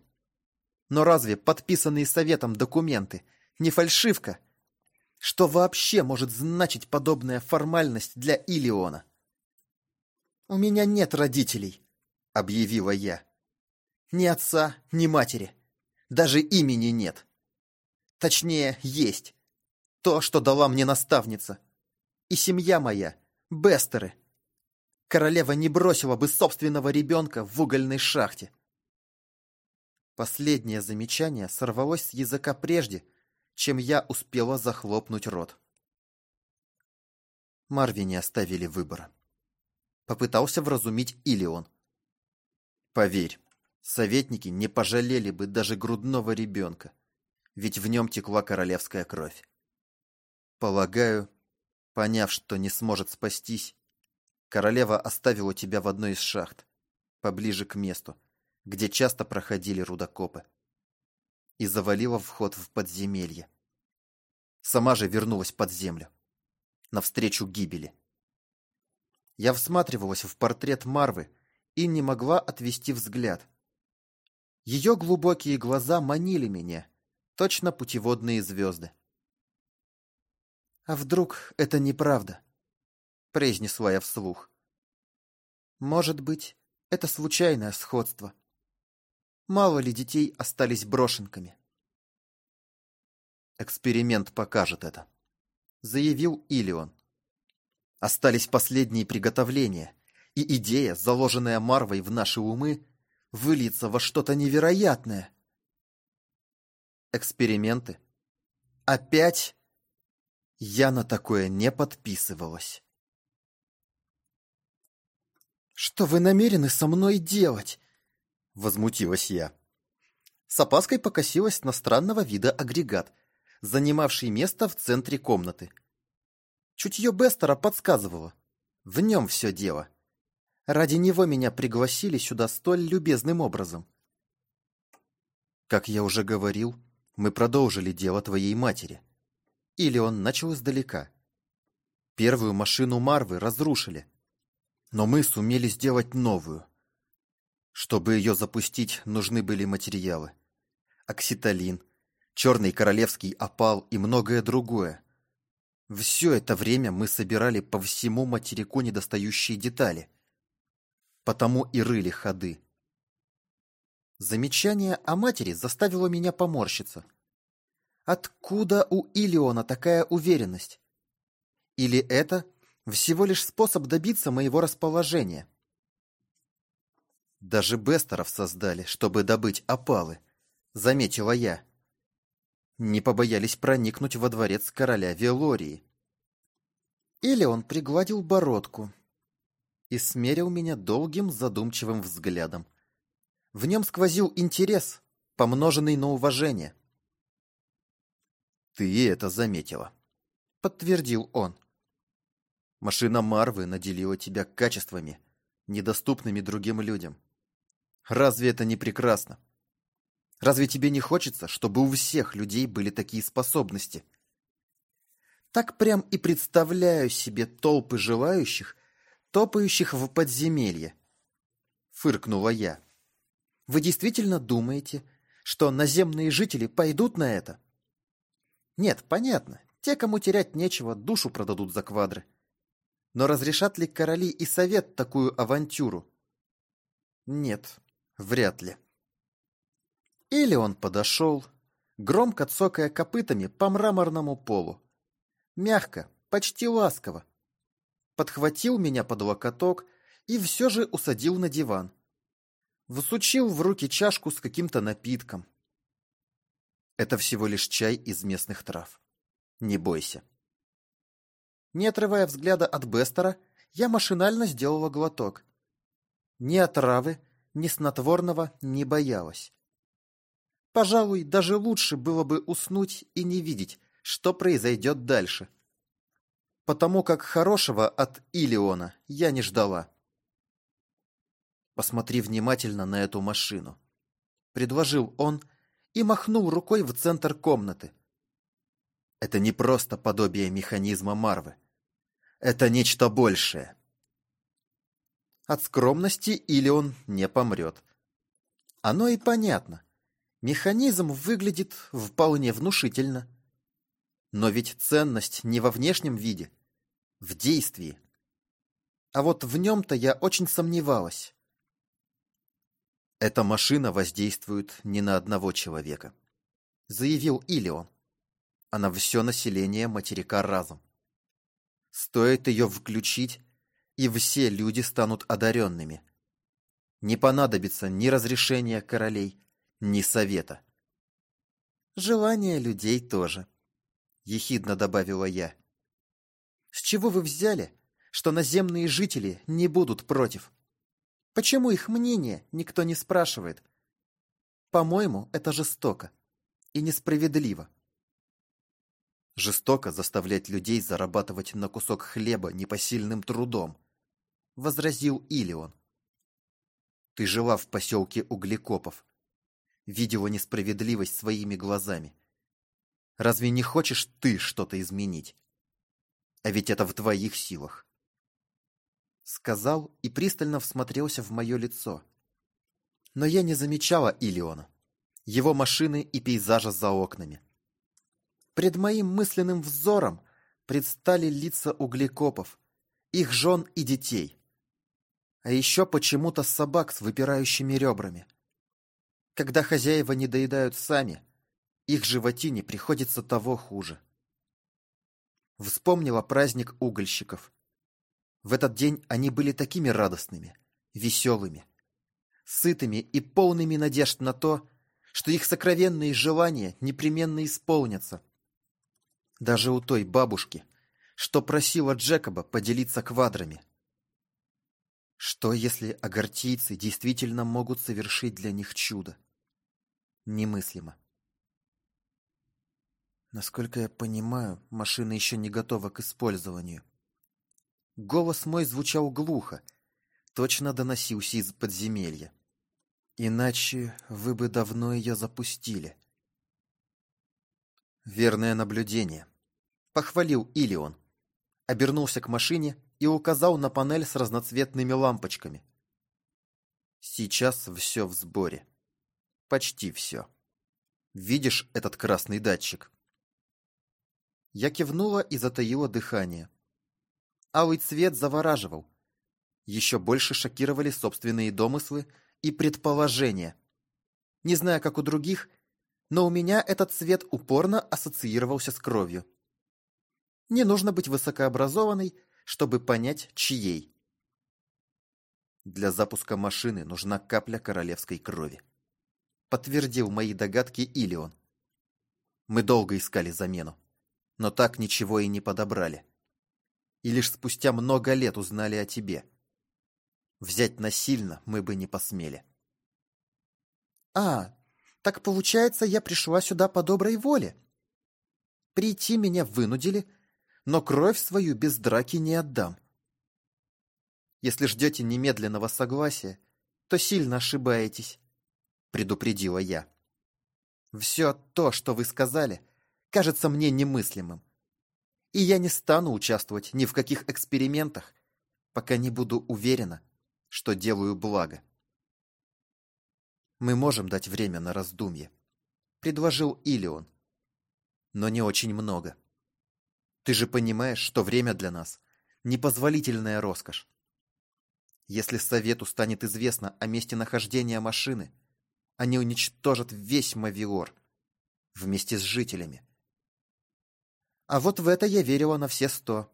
Но разве подписанные советом документы не фальшивка? Что вообще может значить подобная формальность для Илиона? «У меня нет родителей», — объявила я. «Ни отца, ни матери. Даже имени нет. Точнее, есть. То, что дала мне наставница. И семья моя — Бестеры. Королева не бросила бы собственного ребенка в угольной шахте. Последнее замечание сорвалось с языка прежде, чем я успела захлопнуть рот. Марви не оставили выбора. Попытался вразумить Илион. Поверь, советники не пожалели бы даже грудного ребенка, ведь в нем текла королевская кровь. Полагаю, поняв, что не сможет спастись, королева оставила тебя в одной из шахт, поближе к месту, где часто проходили рудокопы, и завалила вход в подземелье. Сама же вернулась под землю, навстречу гибели. Я всматривалась в портрет Марвы и не могла отвести взгляд. Ее глубокие глаза манили меня, точно путеводные звезды. «А вдруг это неправда?» — произнесла я вслух. «Может быть, это случайное сходство. Мало ли детей остались брошенками?» «Эксперимент покажет это», — заявил Илион. «Остались последние приготовления, и идея, заложенная Марвой в наши умы, выльется во что-то невероятное». «Эксперименты? Опять?» Я на такое не подписывалась. «Что вы намерены со мной делать?» Возмутилась я. С опаской покосилась на странного вида агрегат, занимавший место в центре комнаты. Чутье Бестера подсказывало. В нем все дело. Ради него меня пригласили сюда столь любезным образом. Как я уже говорил, мы продолжили дело твоей матери. Или он начал издалека. Первую машину Марвы разрушили, но мы сумели сделать новую. Чтобы ее запустить, нужны были материалы. Окситолин, черный королевский опал и многое другое. Все это время мы собирали по всему материку недостающие детали. Потому и рыли ходы. Замечание о матери заставило меня поморщиться – Откуда у Илиона такая уверенность? Или это всего лишь способ добиться моего расположения? Даже Бестеров создали, чтобы добыть опалы, заметила я. Не побоялись проникнуть во дворец короля Велории. Или он пригладил бородку и смерил меня долгим задумчивым взглядом. В нем сквозил интерес, помноженный на уважение. «Ты это заметила», — подтвердил он. «Машина Марвы наделила тебя качествами, недоступными другим людям. Разве это не прекрасно? Разве тебе не хочется, чтобы у всех людей были такие способности?» Так прям и представляю себе толпы желающих, топающих в подземелье. Фыркнула я. Вы действительно думаете, что наземные жители пойдут на это? Нет, понятно. Те, кому терять нечего, душу продадут за квадры. Но разрешат ли короли и совет такую авантюру? Нет, вряд ли. Или он подошел, громко цокая копытами по мраморному полу. Мягко, почти ласково. Подхватил меня под локоток и все же усадил на диван. Высучил в руки чашку с каким-то напитком. Это всего лишь чай из местных трав. Не бойся. Не отрывая взгляда от Бестера, я машинально сделала глоток. Ни отравы, ни снотворного не боялась. Пожалуй, даже лучше было бы уснуть и не видеть, что произойдет дальше. Потому как хорошего от Илиона я не ждала. «Посмотри внимательно на эту машину», — предложил он и махнул рукой в центр комнаты. «Это не просто подобие механизма Марвы. Это нечто большее». От скромности или он не помрет. Оно и понятно. Механизм выглядит вполне внушительно. Но ведь ценность не во внешнем виде, в действии. А вот в нем-то я очень сомневалась. «Эта машина воздействует не на одного человека», — заявил Илион, — «а на все население материка разом. Стоит ее включить, и все люди станут одаренными. Не понадобится ни разрешения королей, ни совета». «Желание людей тоже», — ехидно добавила я. «С чего вы взяли, что наземные жители не будут против?» Почему их мнение никто не спрашивает? По-моему, это жестоко и несправедливо. Жестоко заставлять людей зарабатывать на кусок хлеба непосильным трудом, возразил Илион. Ты жила в поселке Углекопов, видела несправедливость своими глазами. Разве не хочешь ты что-то изменить? А ведь это в твоих силах сказал и пристально всмотрелся в мое лицо. Но я не замечала Илиона, его машины и пейзажа за окнами. Пред моим мысленным взором предстали лица углекопов, их жен и детей. А еще почему-то собак с выпирающими ребрами. Когда хозяева не доедают сами, их животине приходится того хуже. Вспомнила праздник угольщиков – в этот день они были такими радостными, веселыми, сытыми и полными надежд на то, что их сокровенные желания непременно исполнятся. Даже у той бабушки, что просила Джекоба поделиться квадрами. Что, если агартийцы действительно могут совершить для них чудо? Немыслимо. Насколько я понимаю, машина еще не готова к использованию. Голос мой звучал глухо, точно доносился из подземелья. Иначе вы бы давно ее запустили. Верное наблюдение. Похвалил Илион. Обернулся к машине и указал на панель с разноцветными лампочками. Сейчас все в сборе. Почти все. Видишь этот красный датчик? Я кивнула и затаила дыхание. Алый цвет завораживал. Еще больше шокировали собственные домыслы и предположения. Не знаю, как у других, но у меня этот цвет упорно ассоциировался с кровью. Не нужно быть высокообразованной, чтобы понять, чьей. Для запуска машины нужна капля королевской крови. Подтвердил мои догадки Илион. Мы долго искали замену, но так ничего и не подобрали и лишь спустя много лет узнали о тебе. Взять насильно мы бы не посмели. А, так получается, я пришла сюда по доброй воле. Прийти меня вынудили, но кровь свою без драки не отдам. Если ждете немедленного согласия, то сильно ошибаетесь, предупредила я. Все то, что вы сказали, кажется мне немыслимым и я не стану участвовать ни в каких экспериментах, пока не буду уверена, что делаю благо. Мы можем дать время на раздумье, предложил Илион. Но не очень много. Ты же понимаешь, что время для нас непозволительная роскошь. Если совету станет известно о месте нахождения машины, они уничтожат весь Мавиор вместе с жителями. А вот в это я верила на все сто.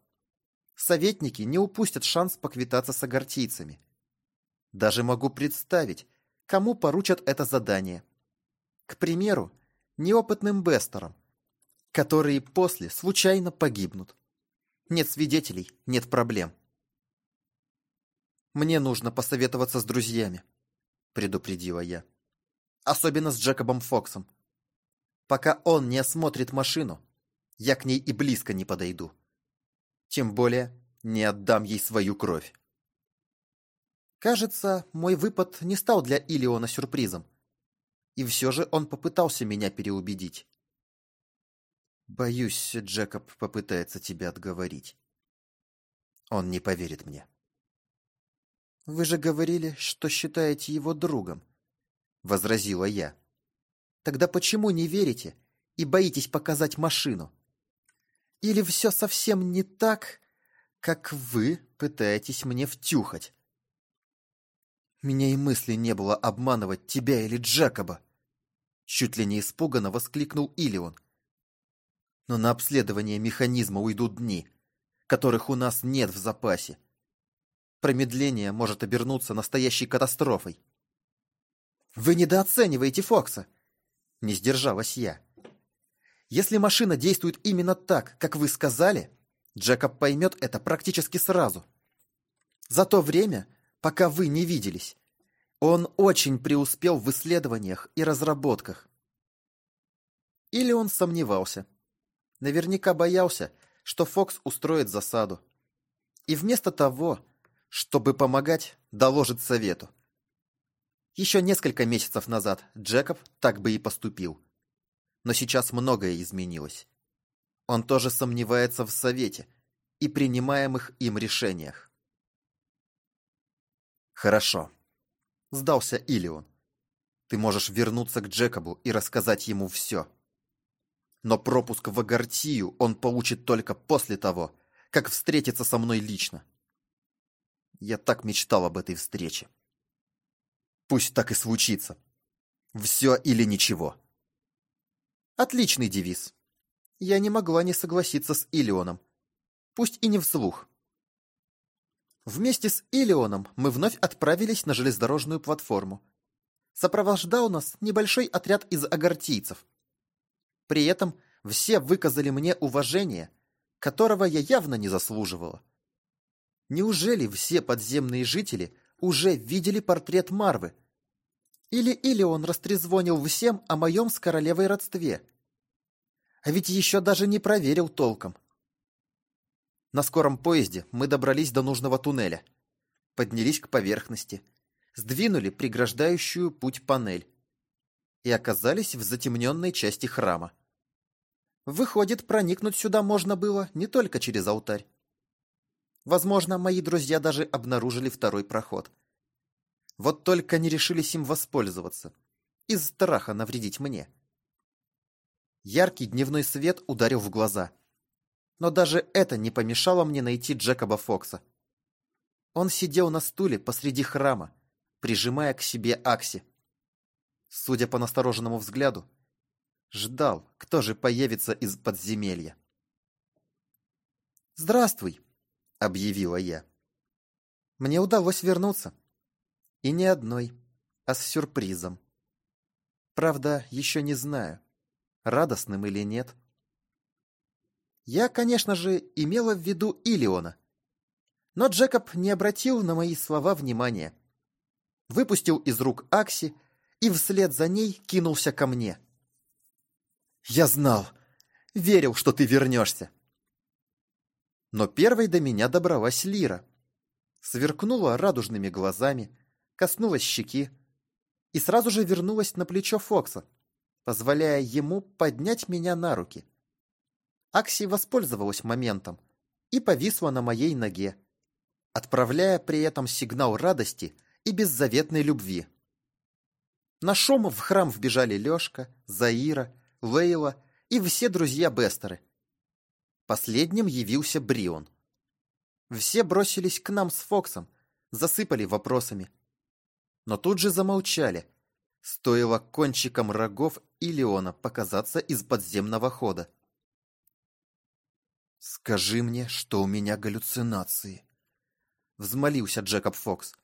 Советники не упустят шанс поквитаться с агартийцами – Даже могу представить, кому поручат это задание. К примеру, неопытным бестерам, которые после случайно погибнут. Нет свидетелей, нет проблем. «Мне нужно посоветоваться с друзьями», — предупредила я. «Особенно с Джекобом Фоксом. Пока он не осмотрит машину, я к ней и близко не подойду. Тем более не отдам ей свою кровь». Кажется, мой выпад не стал для Илиона сюрпризом. И все же он попытался меня переубедить. Боюсь, Джекоб попытается тебя отговорить. Он не поверит мне. «Вы же говорили, что считаете его другом», — возразила я. «Тогда почему не верите и боитесь показать машину? Или все совсем не так, как вы пытаетесь мне втюхать?» Меня и мысли не было обманывать тебя или Джакоба. Чуть ли не испуганно воскликнул Илион. Но на обследование механизма уйдут дни, которых у нас нет в запасе. Промедление может обернуться настоящей катастрофой. Вы недооцениваете Фокса. Не сдержалась я. Если машина действует именно так, как вы сказали, Джекоб поймет это практически сразу. За то время, пока вы не виделись. Он очень преуспел в исследованиях и разработках. Или он сомневался. Наверняка боялся, что Фокс устроит засаду. И вместо того, чтобы помогать, доложит совету. Еще несколько месяцев назад Джекоб так бы и поступил. Но сейчас многое изменилось. Он тоже сомневается в совете и принимаемых им решениях. «Хорошо», — сдался Илион. «Ты можешь вернуться к Джекобу и рассказать ему все. Но пропуск в Агартию он получит только после того, как встретится со мной лично. Я так мечтал об этой встрече. Пусть так и случится. Все или ничего». Отличный девиз. Я не могла не согласиться с Илионом. Пусть и не вслух. Вместе с Илионом мы вновь отправились на железнодорожную платформу. Сопровождал нас небольшой отряд из агартийцев. При этом все выказали мне уважение, которого я явно не заслуживала. Неужели все подземные жители уже видели портрет Марвы? Или Илион растрезвонил всем о моем с королевой родстве? А ведь еще даже не проверил толком. На скором поезде мы добрались до нужного туннеля. Поднялись к поверхности. Сдвинули преграждающую путь панель. И оказались в затемненной части храма. Выходит, проникнуть сюда можно было не только через алтарь. Возможно, мои друзья даже обнаружили второй проход. Вот только не решились им воспользоваться. Из страха навредить мне. Яркий дневной свет ударил в глаза – но даже это не помешало мне найти Джекоба Фокса. Он сидел на стуле посреди храма, прижимая к себе Акси. Судя по настороженному взгляду, ждал, кто же появится из подземелья. «Здравствуй», — объявила я. «Мне удалось вернуться. И не одной, а с сюрпризом. Правда, еще не знаю, радостным или нет». Я, конечно же, имела в виду Илиона. Но Джекоб не обратил на мои слова внимания. Выпустил из рук Акси и вслед за ней кинулся ко мне. «Я знал! Верил, что ты вернешься!» Но первой до меня добралась Лира. Сверкнула радужными глазами, коснулась щеки и сразу же вернулась на плечо Фокса, позволяя ему поднять меня на руки. Акси воспользовалась моментом и повисла на моей ноге, отправляя при этом сигнал радости и беззаветной любви. На шум в храм вбежали Лешка, Заира, Лейла и все друзья Бестеры. Последним явился Брион. Все бросились к нам с Фоксом, засыпали вопросами. Но тут же замолчали. Стоило кончиком рогов Илеона показаться из подземного хода. «Скажи мне, что у меня галлюцинации», — взмолился Джекоб Фокс.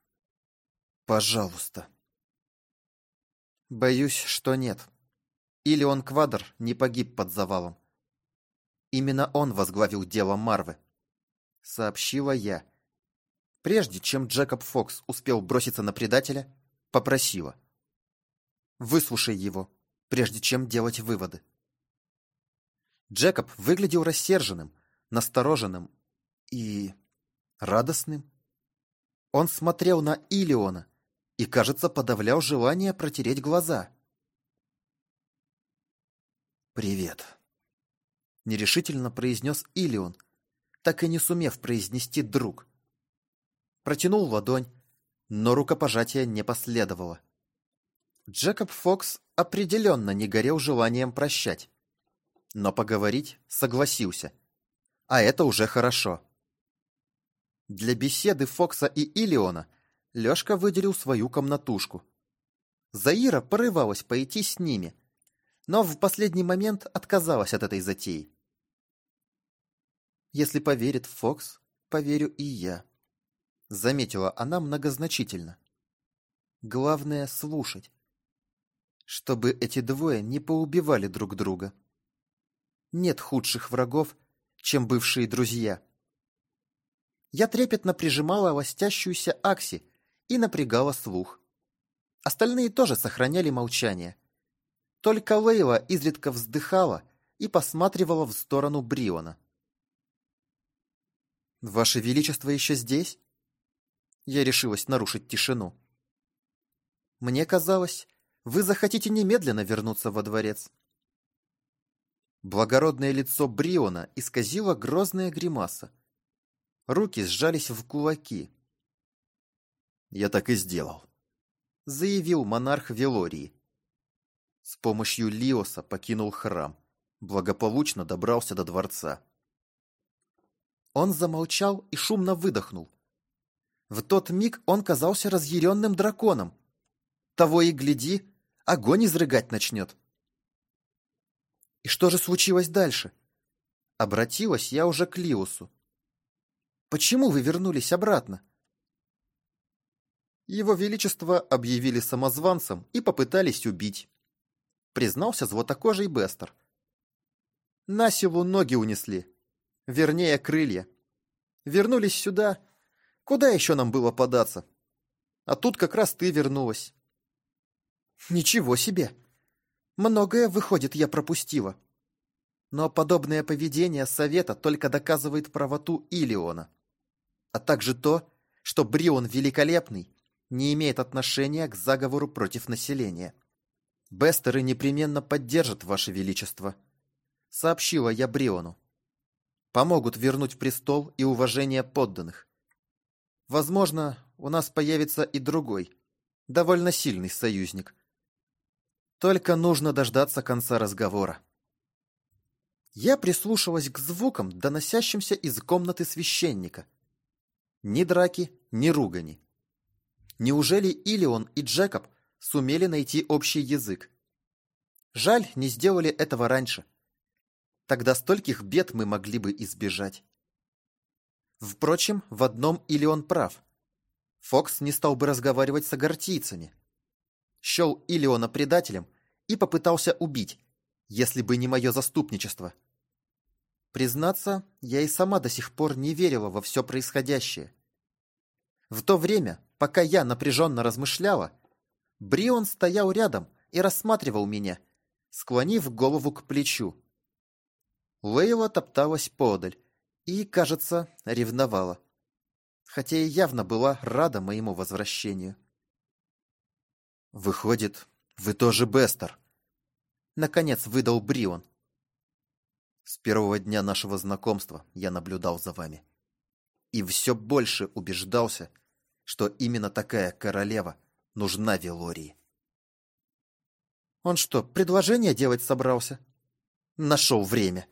Пожалуйста. Боюсь, что нет. Или он Квадр не погиб под завалом. Именно он возглавил дело Марвы. Сообщила я. Прежде чем Джекоб Фокс успел броситься на предателя, попросила. Выслушай его, прежде чем делать выводы. Джекоб выглядел рассерженным, настороженным и... радостным. Он смотрел на Илиона и, кажется, подавлял желание протереть глаза. «Привет», — нерешительно произнес Илион, так и не сумев произнести «друг». Протянул ладонь, но рукопожатия не последовало. Джекоб Фокс определенно не горел желанием прощать, но поговорить согласился, а это уже хорошо. Для беседы Фокса и Илиона Лёшка выделил свою комнатушку. Заира порывалась пойти с ними, но в последний момент отказалась от этой затеи. «Если поверит Фокс, поверю и я», — заметила она многозначительно. «Главное — слушать, чтобы эти двое не поубивали друг друга. Нет худших врагов, чем бывшие друзья». Я трепетно прижимала ластящуюся Акси и напрягала слух. Остальные тоже сохраняли молчание. Только Лейла изредка вздыхала и посматривала в сторону Бриона. «Ваше Величество еще здесь?» Я решилась нарушить тишину. «Мне казалось, вы захотите немедленно вернуться во дворец». Благородное лицо Бриона исказило грозная гримаса. Руки сжались в кулаки. «Я так и сделал», — заявил монарх Велории. С помощью Лиоса покинул храм, благополучно добрался до дворца. Он замолчал и шумно выдохнул. В тот миг он казался разъяренным драконом. Того и гляди, огонь изрыгать начнет. И что же случилось дальше? Обратилась я уже к Лиосу. Почему вы вернулись обратно? Его Величество объявили самозванцем и попытались убить. Признался златокожий Бестер. На силу ноги унесли. Вернее, крылья. Вернулись сюда. Куда еще нам было податься? А тут как раз ты вернулась. Ничего себе! Многое, выходит, я пропустила. Но подобное поведение совета только доказывает правоту Илиона а также то, что Брион Великолепный не имеет отношения к заговору против населения. Бестеры непременно поддержат Ваше Величество, сообщила я Бриону. Помогут вернуть престол и уважение подданных. Возможно, у нас появится и другой, довольно сильный союзник. Только нужно дождаться конца разговора. Я прислушалась к звукам, доносящимся из комнаты священника – ни драки, ни ругани. Неужели Илион и Джекоб сумели найти общий язык? Жаль, не сделали этого раньше. Тогда стольких бед мы могли бы избежать. Впрочем, в одном Илион прав. Фокс не стал бы разговаривать с агартийцами. Щел Илиона предателем и попытался убить, если бы не мое заступничество. Признаться, я и сама до сих пор не верила во все происходящее. В то время, пока я напряженно размышляла, Брион стоял рядом и рассматривал меня, склонив голову к плечу. Лейла топталась подаль и, кажется, ревновала, хотя и явно была рада моему возвращению. «Выходит, вы тоже Бестер?» Наконец выдал Брион. С первого дня нашего знакомства я наблюдал за вами. И все больше убеждался, что именно такая королева нужна Велории. Он что, предложение делать собрался? Нашел время.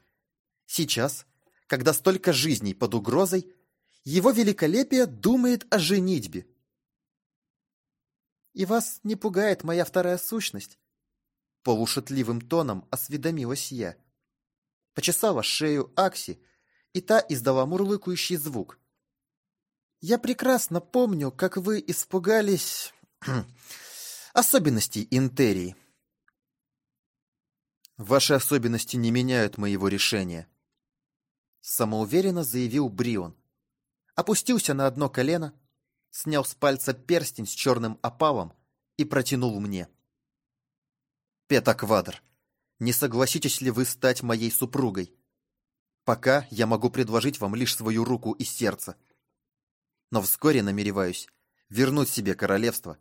Сейчас, когда столько жизней под угрозой, его великолепие думает о женитьбе. И вас не пугает моя вторая сущность? Полушутливым тоном осведомилась я почесала шею Акси, и та издала мурлыкающий звук. «Я прекрасно помню, как вы испугались особенностей Интерии. Ваши особенности не меняют моего решения, самоуверенно заявил Брион. Опустился на одно колено, снял с пальца перстень с черным опалом и протянул мне. Петаквадр, не согласитесь ли вы стать моей супругой? Пока я могу предложить вам лишь свою руку и сердце. Но вскоре намереваюсь вернуть себе королевство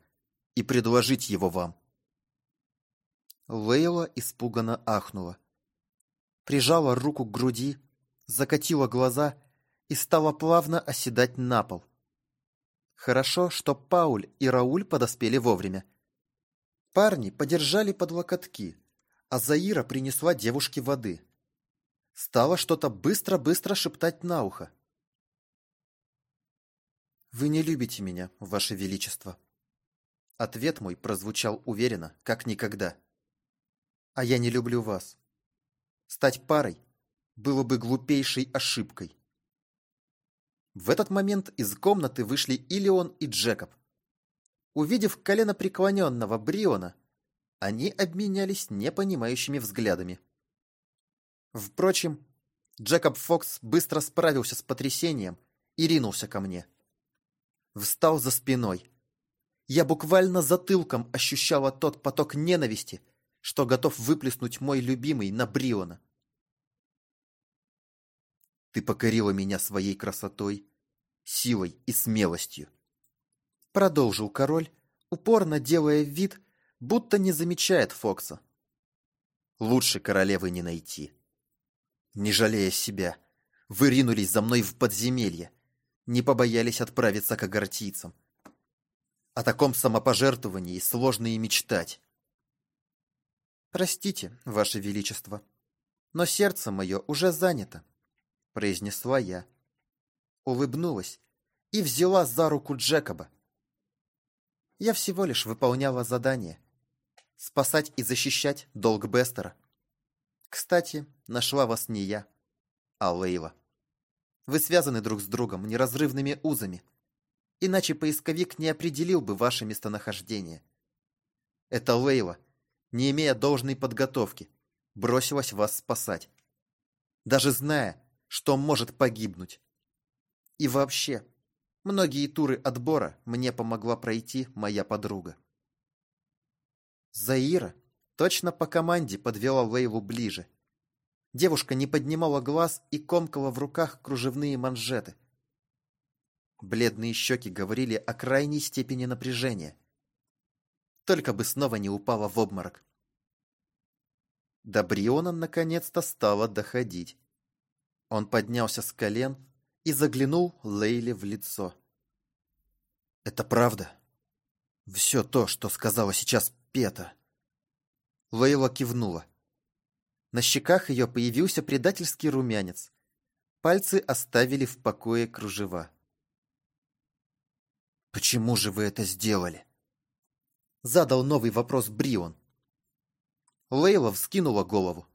и предложить его вам. Лейла испуганно ахнула. Прижала руку к груди, закатила глаза и стала плавно оседать на пол. Хорошо, что Пауль и Рауль подоспели вовремя. Парни подержали под локотки, а Заира принесла девушке воды. Стала что-то быстро-быстро шептать на ухо. «Вы не любите меня, Ваше Величество». Ответ мой прозвучал уверенно, как никогда. «А я не люблю вас. Стать парой было бы глупейшей ошибкой». В этот момент из комнаты вышли Илион и Джекоб. Увидев колено преклоненного Бриона, они обменялись непонимающими взглядами. Впрочем, Джекоб Фокс быстро справился с потрясением и ринулся ко мне. Встал за спиной. Я буквально затылком ощущала тот поток ненависти, что готов выплеснуть мой любимый на Бриона. Ты покорила меня своей красотой, силой и смелостью. Продолжил король, упорно делая вид, будто не замечает Фокса. Лучше королевы не найти. Не жалея себя, вы ринулись за мной в подземелье, не побоялись отправиться к агартийцам. О таком самопожертвовании сложно и мечтать. «Простите, Ваше Величество, но сердце мое уже занято», — произнесла я. Улыбнулась и взяла за руку Джекоба. Я всего лишь выполняла задание. Спасать и защищать долг Бестера. Кстати, нашла вас не я, а Лейла. Вы связаны друг с другом неразрывными узами. Иначе поисковик не определил бы ваше местонахождение. Это Лейла, не имея должной подготовки, бросилась вас спасать. Даже зная, что может погибнуть. И вообще, многие туры отбора мне помогла пройти моя подруга. Заира точно по команде подвела Лейлу ближе. Девушка не поднимала глаз и комкала в руках кружевные манжеты. Бледные щеки говорили о крайней степени напряжения. Только бы снова не упала в обморок. До Бриона наконец-то стало доходить. Он поднялся с колен и заглянул Лейле в лицо. «Это правда?» Все то, что сказала сейчас Пета. Лейла кивнула. На щеках ее появился предательский румянец. Пальцы оставили в покое кружева. «Почему же вы это сделали?» Задал новый вопрос Брион. Лейла вскинула голову.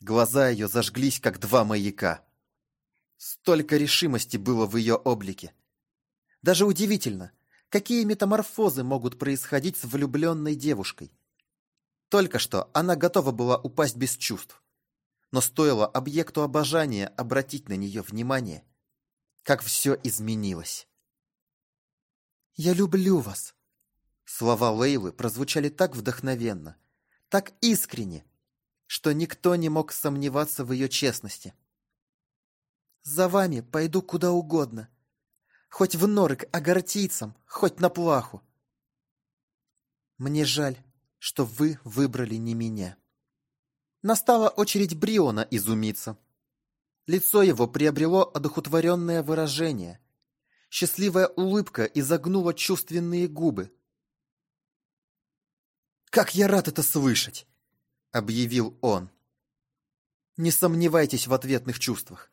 Глаза ее зажглись, как два маяка. Столько решимости было в ее облике. Даже удивительно, какие метаморфозы могут происходить с влюбленной девушкой. Только что она готова была упасть без чувств. Но стоило объекту обожания обратить на нее внимание, как все изменилось. «Я люблю вас!» Слова Лейлы прозвучали так вдохновенно, так искренне, что никто не мог сомневаться в ее честности. «За вами пойду куда угодно, Хоть в норы к агартийцам, хоть на плаху. Мне жаль, что вы выбрали не меня. Настала очередь Бриона изумиться. Лицо его приобрело одухотворенное выражение. Счастливая улыбка изогнула чувственные губы. «Как я рад это слышать!» — объявил он. «Не сомневайтесь в ответных чувствах.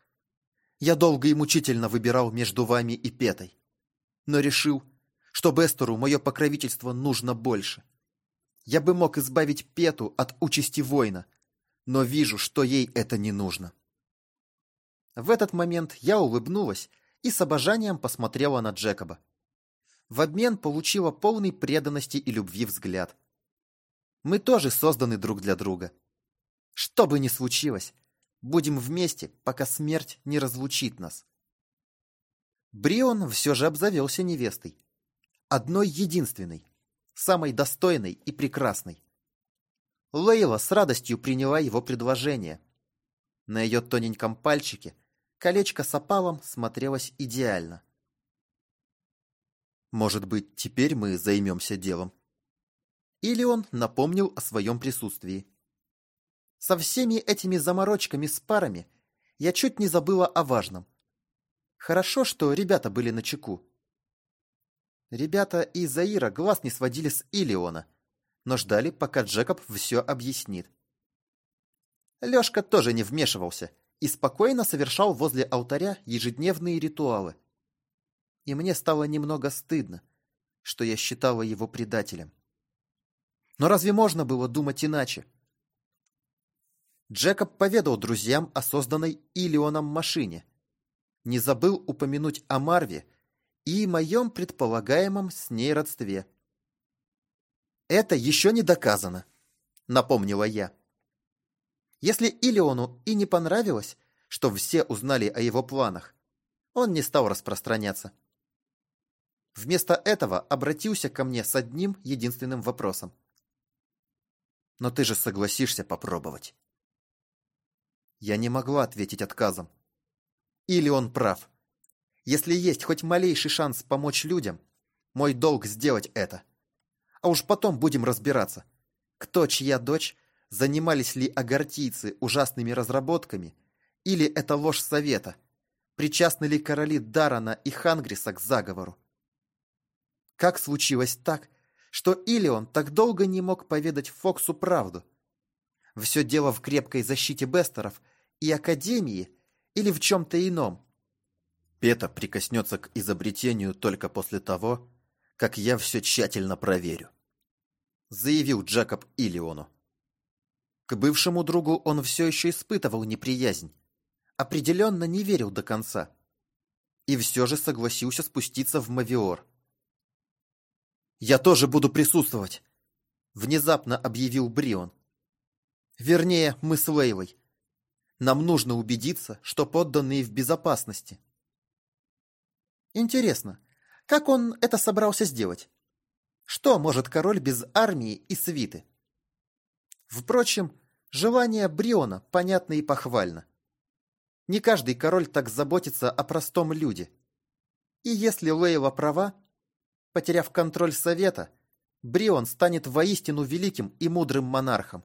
Я долго и мучительно выбирал между вами и Петой. Но решил, что Бестеру мое покровительство нужно больше. Я бы мог избавить Пету от участи воина, но вижу, что ей это не нужно. В этот момент я улыбнулась и с обожанием посмотрела на Джекоба. в обмен получила полный преданности и любви взгляд. Мы тоже созданы друг для друга. Что бы ни случилось, будем вместе, пока смерть не разлучит нас. Брион все же обзавелся невестой. Одной единственной, самой достойной и прекрасной. Лейла с радостью приняла его предложение. На ее тоненьком пальчике колечко с опалом смотрелось идеально. Может быть, теперь мы займемся делом? Или он напомнил о своем присутствии. Со всеми этими заморочками с парами я чуть не забыла о важном. Хорошо, что ребята были на чеку. Ребята и Заира глаз не сводили с Илиона, но ждали, пока Джекоб все объяснит. Лешка тоже не вмешивался и спокойно совершал возле алтаря ежедневные ритуалы. И мне стало немного стыдно, что я считала его предателем. Но разве можно было думать иначе? Джекоб поведал друзьям о созданной Илионом машине. Не забыл упомянуть о Марве и моем предполагаемом с ней родстве. «Это еще не доказано», — напомнила я. Если Илиону и не понравилось, что все узнали о его планах, он не стал распространяться. Вместо этого обратился ко мне с одним единственным вопросом. «Но ты же согласишься попробовать?» Я не могла ответить отказом. Или он прав. Если есть хоть малейший шанс помочь людям, мой долг сделать это. А уж потом будем разбираться, кто чья дочь, занимались ли агартийцы ужасными разработками, или это ложь совета, причастны ли короли Дарана и Хангриса к заговору. Как случилось так, что Илион так долго не мог поведать Фоксу правду? Все дело в крепкой защите Бестеров и Академии или в чем-то ином? Пета прикоснется к изобретению только после того, как я все тщательно проверю», — заявил Джекоб Илиону. К бывшему другу он все еще испытывал неприязнь. Определенно не верил до конца. И все же согласился спуститься в Мавиор. «Я тоже буду присутствовать», — внезапно объявил Брион. «Вернее, мы с Лейлой. Нам нужно убедиться, что подданные в безопасности». Интересно, как он это собрался сделать? Что может король без армии и свиты? Впрочем, желание Бриона понятно и похвально. Не каждый король так заботится о простом люде. И если Лейла права, потеряв контроль совета, Брион станет воистину великим и мудрым монархом.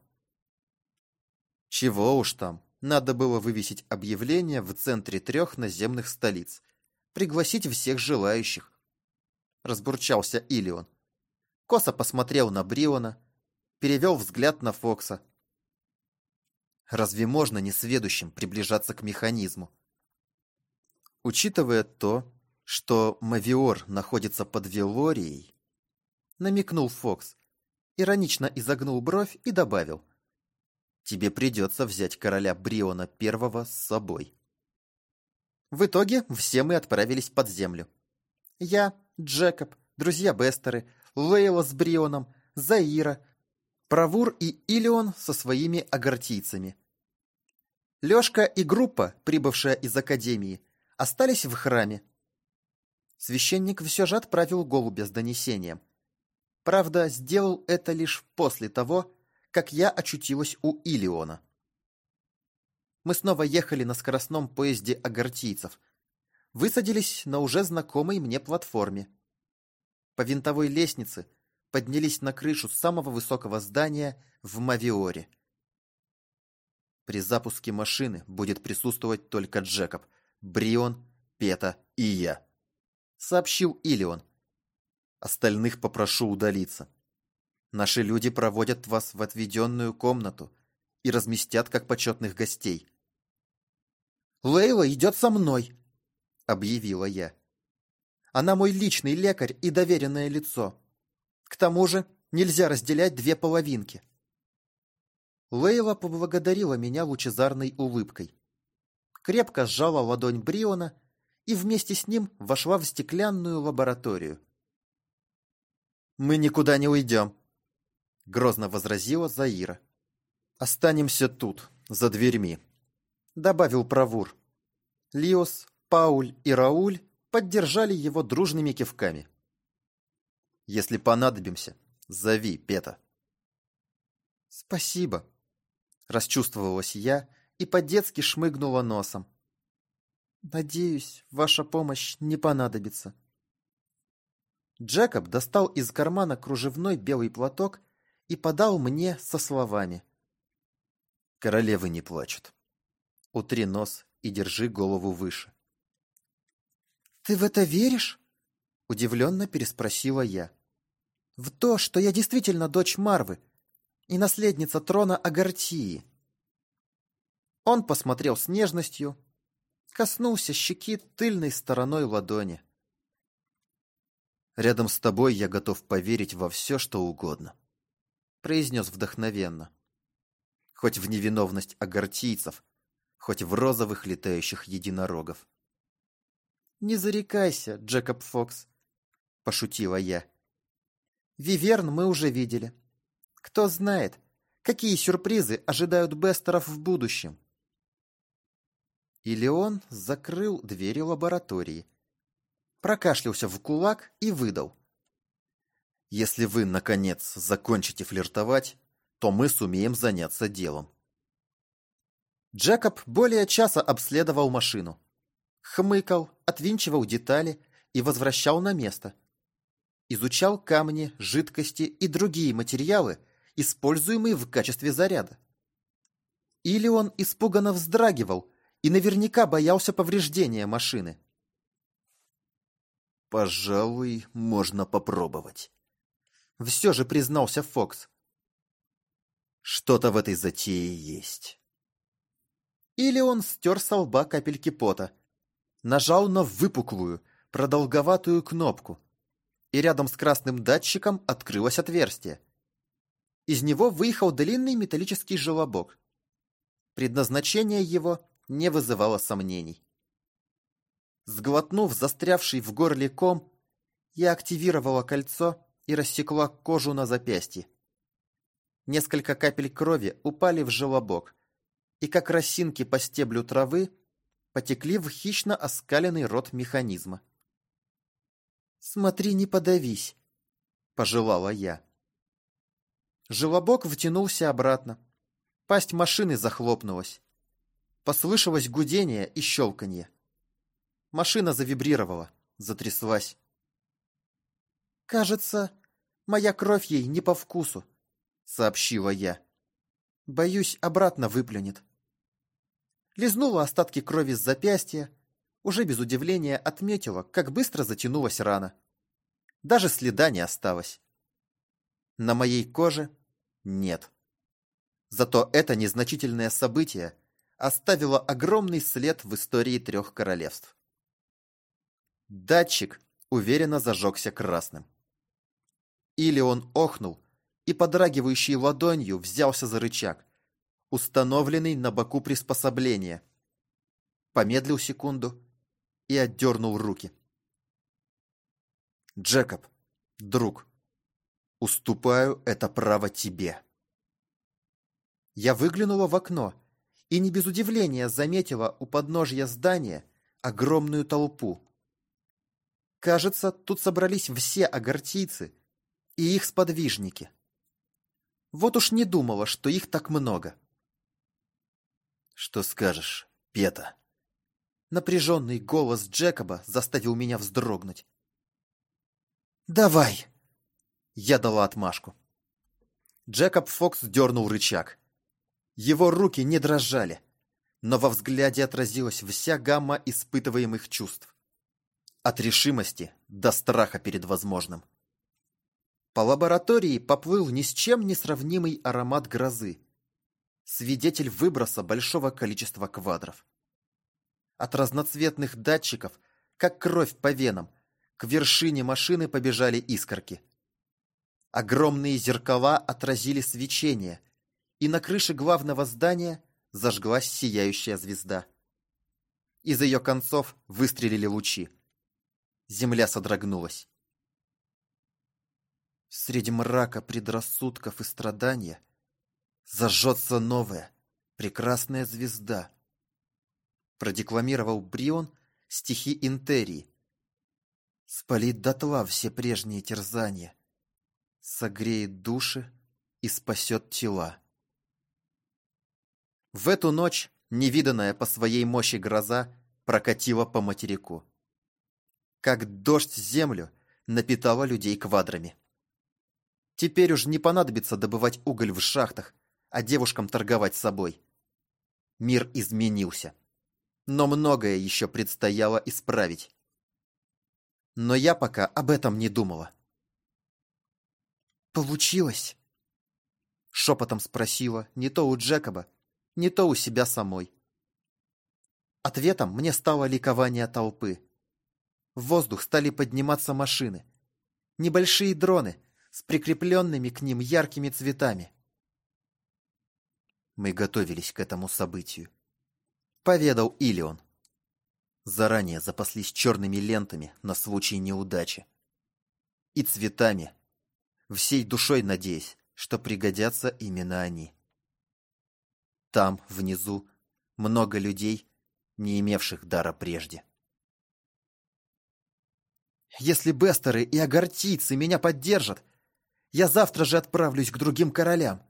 Чего уж там, надо было вывесить объявление в центре трех наземных столиц, пригласить всех желающих. Разбурчался Илион. Косо посмотрел на Бриона, перевел взгляд на Фокса. Разве можно несведущим приближаться к механизму? Учитывая то, что Мавиор находится под Велорией, намекнул Фокс, иронично изогнул бровь и добавил. Тебе придется взять короля Бриона Первого с собой. В итоге все мы отправились под землю. Я, Джекоб, друзья Бестеры, Лейла с Брионом, Заира, Правур и Илион со своими агартийцами. Лёшка и группа, прибывшая из Академии, остались в храме. Священник все же отправил голубя с донесением. Правда, сделал это лишь после того, как я очутилась у Илиона мы снова ехали на скоростном поезде агартийцев. Высадились на уже знакомой мне платформе. По винтовой лестнице поднялись на крышу самого высокого здания в Мавиоре. При запуске машины будет присутствовать только Джекоб, Брион, Пета и я, сообщил Илион. Остальных попрошу удалиться. Наши люди проводят вас в отведенную комнату и разместят как почетных гостей. «Лейла идет со мной», — объявила я. «Она мой личный лекарь и доверенное лицо. К тому же нельзя разделять две половинки». Лейла поблагодарила меня лучезарной улыбкой. Крепко сжала ладонь Бриона и вместе с ним вошла в стеклянную лабораторию. Мы никуда не уйдем, грозно возразила Заира. Останемся тут, за дверьми, добавил Правур. Лиос, Пауль и Рауль поддержали его дружными кивками. Если понадобимся, зови Пета. Спасибо, расчувствовалась я и по-детски шмыгнула носом. Надеюсь, ваша помощь не понадобится. Джекоб достал из кармана кружевной белый платок и подал мне со словами. «Королевы не плачут. Утри нос и держи голову выше». «Ты в это веришь?» – удивленно переспросила я. «В то, что я действительно дочь Марвы и наследница трона Агартии». Он посмотрел с нежностью, коснулся щеки тыльной стороной ладони. «Рядом с тобой я готов поверить во все, что угодно», — произнес вдохновенно. «Хоть в невиновность агартийцев, хоть в розовых летающих единорогов». «Не зарекайся, Джекоб Фокс», — пошутила я. «Виверн мы уже видели. Кто знает, какие сюрпризы ожидают Бестеров в будущем». И Леон закрыл двери лаборатории, прокашлялся в кулак и выдал. «Если вы, наконец, закончите флиртовать, то мы сумеем заняться делом». Джекоб более часа обследовал машину. Хмыкал, отвинчивал детали и возвращал на место. Изучал камни, жидкости и другие материалы, используемые в качестве заряда. Или он испуганно вздрагивал, и наверняка боялся повреждения машины. «Пожалуй, можно попробовать», — все же признался Фокс. «Что-то в этой затее есть». Или он стер со лба капельки пота, нажал на выпуклую, продолговатую кнопку, и рядом с красным датчиком открылось отверстие. Из него выехал длинный металлический желобок. Предназначение его не вызывало сомнений. Сглотнув застрявший в горле ком, я активировала кольцо и рассекла кожу на запястье. Несколько капель крови упали в желобок, и как росинки по стеблю травы потекли в хищно оскаленный рот механизма. «Смотри, не подавись», — пожелала я. Желобок втянулся обратно. Пасть машины захлопнулась. Послышалось гудение и щелканье. Машина завибрировала, затряслась. «Кажется, моя кровь ей не по вкусу», — сообщила я. «Боюсь, обратно выплюнет». Лизнула остатки крови с запястья, уже без удивления отметила, как быстро затянулась рана. Даже следа не осталось. На моей коже нет. Зато это незначительное событие оставила огромный след в истории трех королевств. Датчик уверенно зажегся красным. Или он охнул и подрагивающей ладонью взялся за рычаг, установленный на боку приспособления. Помедлил секунду и отдернул руки. «Джекоб, друг, уступаю это право тебе». Я выглянула в окно и не без удивления заметила у подножья здания огромную толпу. Кажется, тут собрались все агартийцы и их сподвижники. Вот уж не думала, что их так много. «Что скажешь, Пета?» Напряженный голос Джекоба заставил меня вздрогнуть. «Давай!» Я дала отмашку. Джекоб Фокс дернул рычаг. Его руки не дрожали, но во взгляде отразилась вся гамма испытываемых чувств. От решимости до страха перед возможным. По лаборатории поплыл ни с чем не сравнимый аромат грозы. Свидетель выброса большого количества квадров. От разноцветных датчиков, как кровь по венам, к вершине машины побежали искорки. Огромные зеркала отразили свечение – и на крыше главного здания зажглась сияющая звезда. Из ее концов выстрелили лучи. Земля содрогнулась. Среди мрака предрассудков и страдания зажжется новая, прекрасная звезда. Продекламировал Брион стихи Интерии. Спалит дотла все прежние терзания, согреет души и спасет тела. В эту ночь невиданная по своей мощи гроза прокатила по материку. Как дождь землю напитала людей квадрами. Теперь уж не понадобится добывать уголь в шахтах, а девушкам торговать собой. Мир изменился. Но многое еще предстояло исправить. Но я пока об этом не думала. «Получилось?» Шепотом спросила не то у Джекоба, не то у себя самой. Ответом мне стало ликование толпы. В воздух стали подниматься машины. Небольшие дроны с прикрепленными к ним яркими цветами. Мы готовились к этому событию. Поведал Илион. Заранее запаслись черными лентами на случай неудачи. И цветами, всей душой надеясь, что пригодятся именно они. Там, внизу, много людей, не имевших дара прежде. Если Бестеры и Агартийцы меня поддержат, я завтра же отправлюсь к другим королям.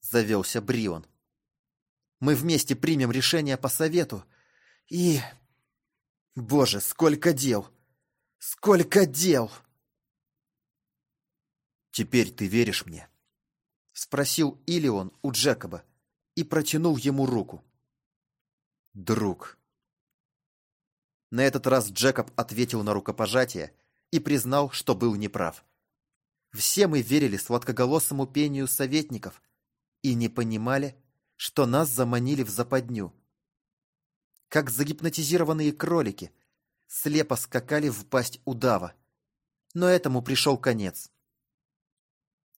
Завелся Брион. Мы вместе примем решение по совету. И... Боже, сколько дел! Сколько дел! Теперь ты веришь мне? Спросил Илион у Джекоба и протянул ему руку. «Друг». На этот раз Джекоб ответил на рукопожатие и признал, что был неправ. Все мы верили сладкоголосому пению советников и не понимали, что нас заманили в западню. Как загипнотизированные кролики, слепо скакали в пасть удава. Но этому пришел конец.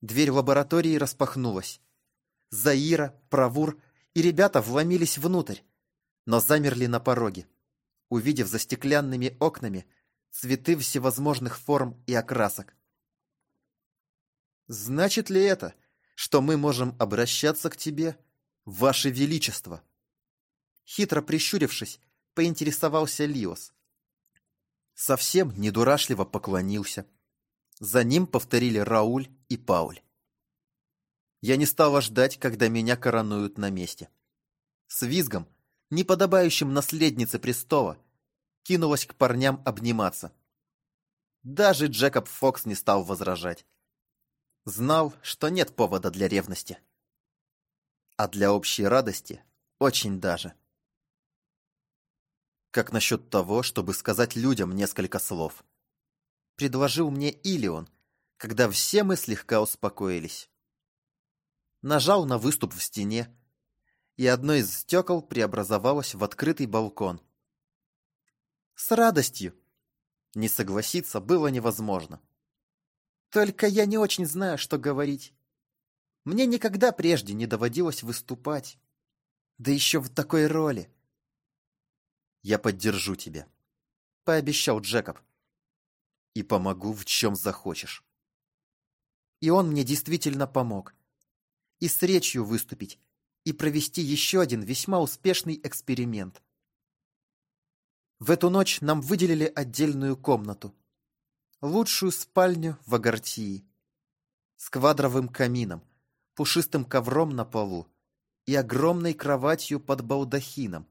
Дверь лаборатории распахнулась. Заира, Правур и ребята вломились внутрь, но замерли на пороге, увидев за стеклянными окнами цветы всевозможных форм и окрасок. «Значит ли это, что мы можем обращаться к тебе, Ваше Величество?» Хитро прищурившись, поинтересовался Лиос. Совсем недурашливо поклонился. За ним повторили Рауль и Пауль. Я не стала ждать, когда меня коронуют на месте. С визгом, неподобающим наследнице престола, кинулась к парням обниматься. Даже Джекоб Фокс не стал возражать. Знал, что нет повода для ревности. А для общей радости очень даже. Как насчет того, чтобы сказать людям несколько слов? Предложил мне Илион, когда все мы слегка успокоились нажал на выступ в стене, и одно из стекол преобразовалось в открытый балкон. С радостью. Не согласиться было невозможно. Только я не очень знаю, что говорить. Мне никогда прежде не доводилось выступать. Да еще в такой роли. Я поддержу тебя, пообещал Джекоб. И помогу в чем захочешь. И он мне действительно помог и с речью выступить, и провести еще один весьма успешный эксперимент. В эту ночь нам выделили отдельную комнату. Лучшую спальню в Агартии. С квадровым камином, пушистым ковром на полу и огромной кроватью под балдахином.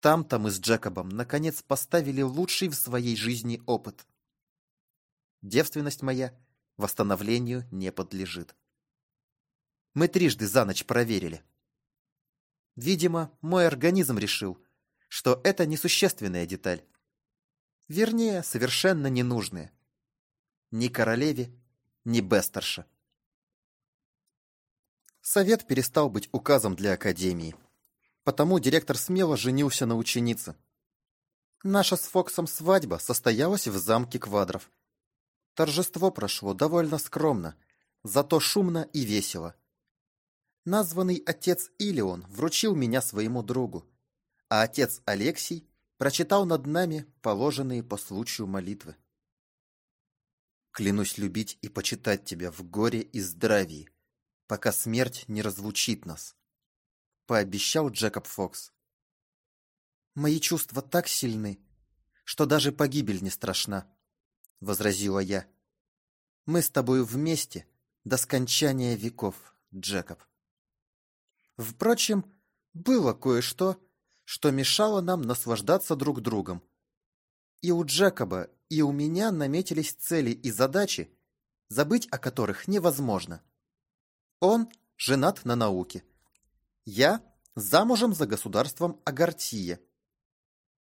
Там-то мы с Джекобом наконец поставили лучший в своей жизни опыт. Девственность моя восстановлению не подлежит мы трижды за ночь проверили. Видимо, мой организм решил, что это несущественная деталь. Вернее, совершенно ненужная. Ни королеве, ни Бестерше. Совет перестал быть указом для Академии. Потому директор смело женился на ученице. Наша с Фоксом свадьба состоялась в замке Квадров. Торжество прошло довольно скромно, зато шумно и весело. Названный отец Илион вручил меня своему другу, а отец Алексий прочитал над нами положенные по случаю молитвы. Клянусь любить и почитать тебя в горе и здравии, пока смерть не разлучит нас», — пообещал Джекоб Фокс. «Мои чувства так сильны, что даже погибель не страшна», — возразила я. «Мы с тобою вместе до скончания веков, Джекоб». Впрочем, было кое-что, что мешало нам наслаждаться друг другом. И у Джекоба, и у меня наметились цели и задачи, забыть о которых невозможно. Он женат на науке. Я замужем за государством Агартия.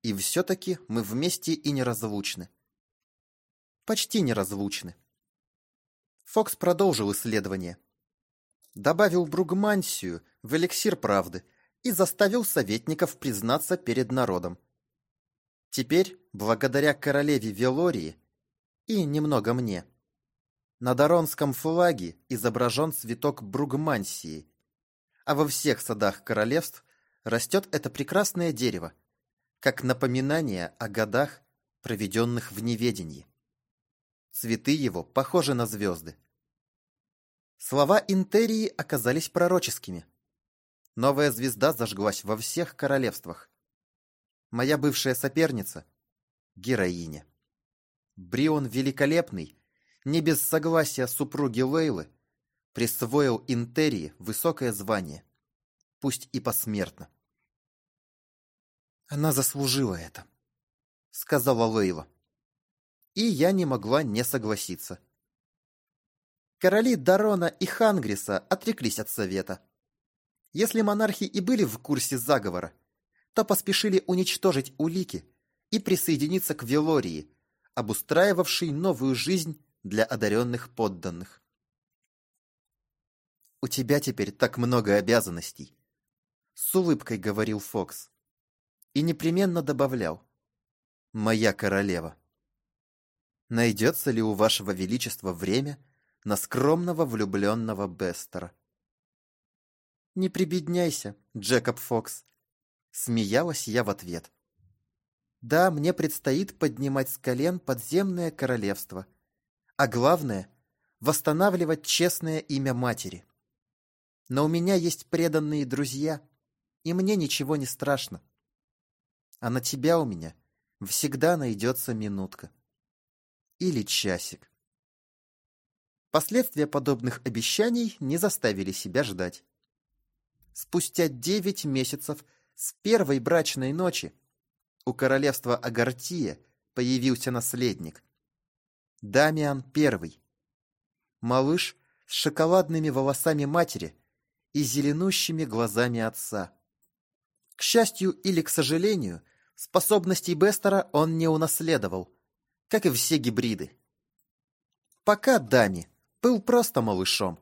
И все-таки мы вместе и неразлучны. Почти неразлучны. Фокс продолжил исследование. Добавил бругмансию в эликсир правды и заставил советников признаться перед народом. Теперь, благодаря королеве Велории и немного мне, на Даронском флаге изображен цветок бругмансии, а во всех садах королевств растет это прекрасное дерево, как напоминание о годах, проведенных в неведении. Цветы его похожи на звезды. Слова Интерии оказались пророческими. Новая звезда зажглась во всех королевствах. Моя бывшая соперница — героиня. Брион Великолепный, не без согласия супруги Лейлы, присвоил Интерии высокое звание, пусть и посмертно. «Она заслужила это», — сказала Лейла. И я не могла не согласиться. Короли Дарона и Хангриса отреклись от совета. Если монархи и были в курсе заговора, то поспешили уничтожить улики и присоединиться к Велории, обустраивавшей новую жизнь для одаренных подданных. «У тебя теперь так много обязанностей», — с улыбкой говорил Фокс. И непременно добавлял. «Моя королева». Найдется ли у вашего величества время на скромного влюбленного Бестера? «Не прибедняйся, Джекоб Фокс», — смеялась я в ответ. «Да, мне предстоит поднимать с колен подземное королевство, а главное — восстанавливать честное имя матери. Но у меня есть преданные друзья, и мне ничего не страшно. А на тебя у меня всегда найдется минутка. Или часик». Последствия подобных обещаний не заставили себя ждать спустя девять месяцев с первой брачной ночи у королевства Агартия появился наследник. Дамиан Первый. Малыш с шоколадными волосами матери и зеленущими глазами отца. К счастью или к сожалению, способностей Бестера он не унаследовал, как и все гибриды. Пока Дами был просто малышом,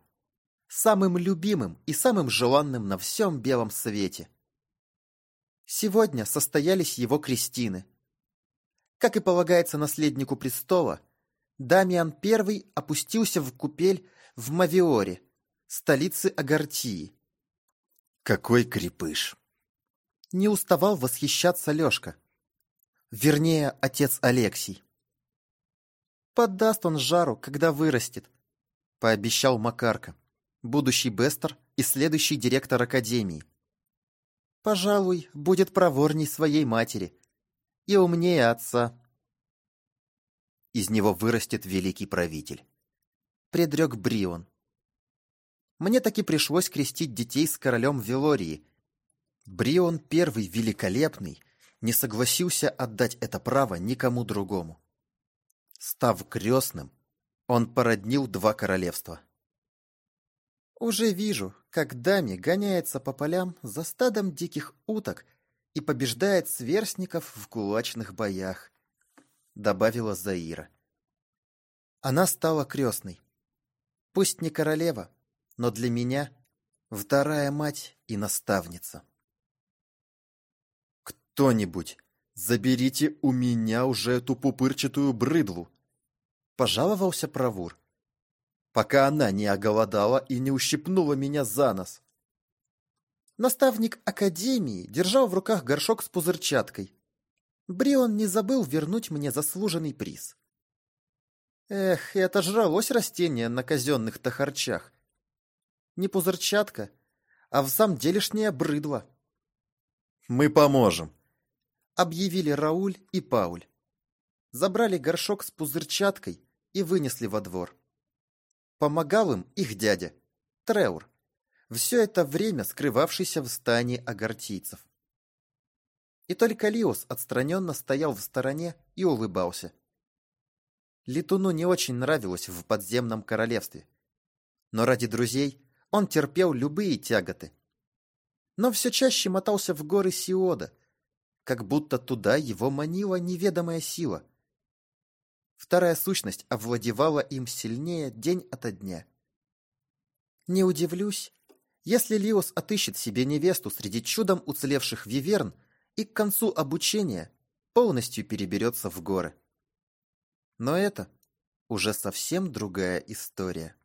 самым любимым и самым желанным на всем белом свете. Сегодня состоялись его крестины. Как и полагается наследнику престола, Дамиан I опустился в купель в Мавиоре, столице Агартии. Какой крепыш! Не уставал восхищаться Лешка. Вернее, отец Алексий. Поддаст он жару, когда вырастет, пообещал Макарка будущий Бестер и следующий директор Академии. Пожалуй, будет проворней своей матери и умнее отца. Из него вырастет великий правитель. Предрек Брион. Мне таки пришлось крестить детей с королем Велории. Брион первый великолепный не согласился отдать это право никому другому. Став крестным, он породнил два королевства – уже вижу, как Дами гоняется по полям за стадом диких уток и побеждает сверстников в кулачных боях, добавила Заира. Она стала крестной. Пусть не королева, но для меня вторая мать и наставница. «Кто-нибудь, заберите у меня уже эту пупырчатую брыдлу!» Пожаловался Правур пока она не оголодала и не ущипнула меня за нос. Наставник Академии держал в руках горшок с пузырчаткой. Брион не забыл вернуть мне заслуженный приз. Эх, это жралось растение на казенных-то харчах. Не пузырчатка, а в самом делешнее брыдло. «Мы поможем», — объявили Рауль и Пауль. Забрали горшок с пузырчаткой и вынесли во двор. Помогал им их дядя, Треур, все это время скрывавшийся в стане агартийцев. И только Лиос отстраненно стоял в стороне и улыбался. Летуну не очень нравилось в подземном королевстве. Но ради друзей он терпел любые тяготы. Но все чаще мотался в горы Сиода, как будто туда его манила неведомая сила. Вторая сущность овладевала им сильнее день ото дня. Не удивлюсь, если Лиос отыщет себе невесту среди чудом уцелевших виверн и к концу обучения полностью переберется в горы. Но это уже совсем другая история.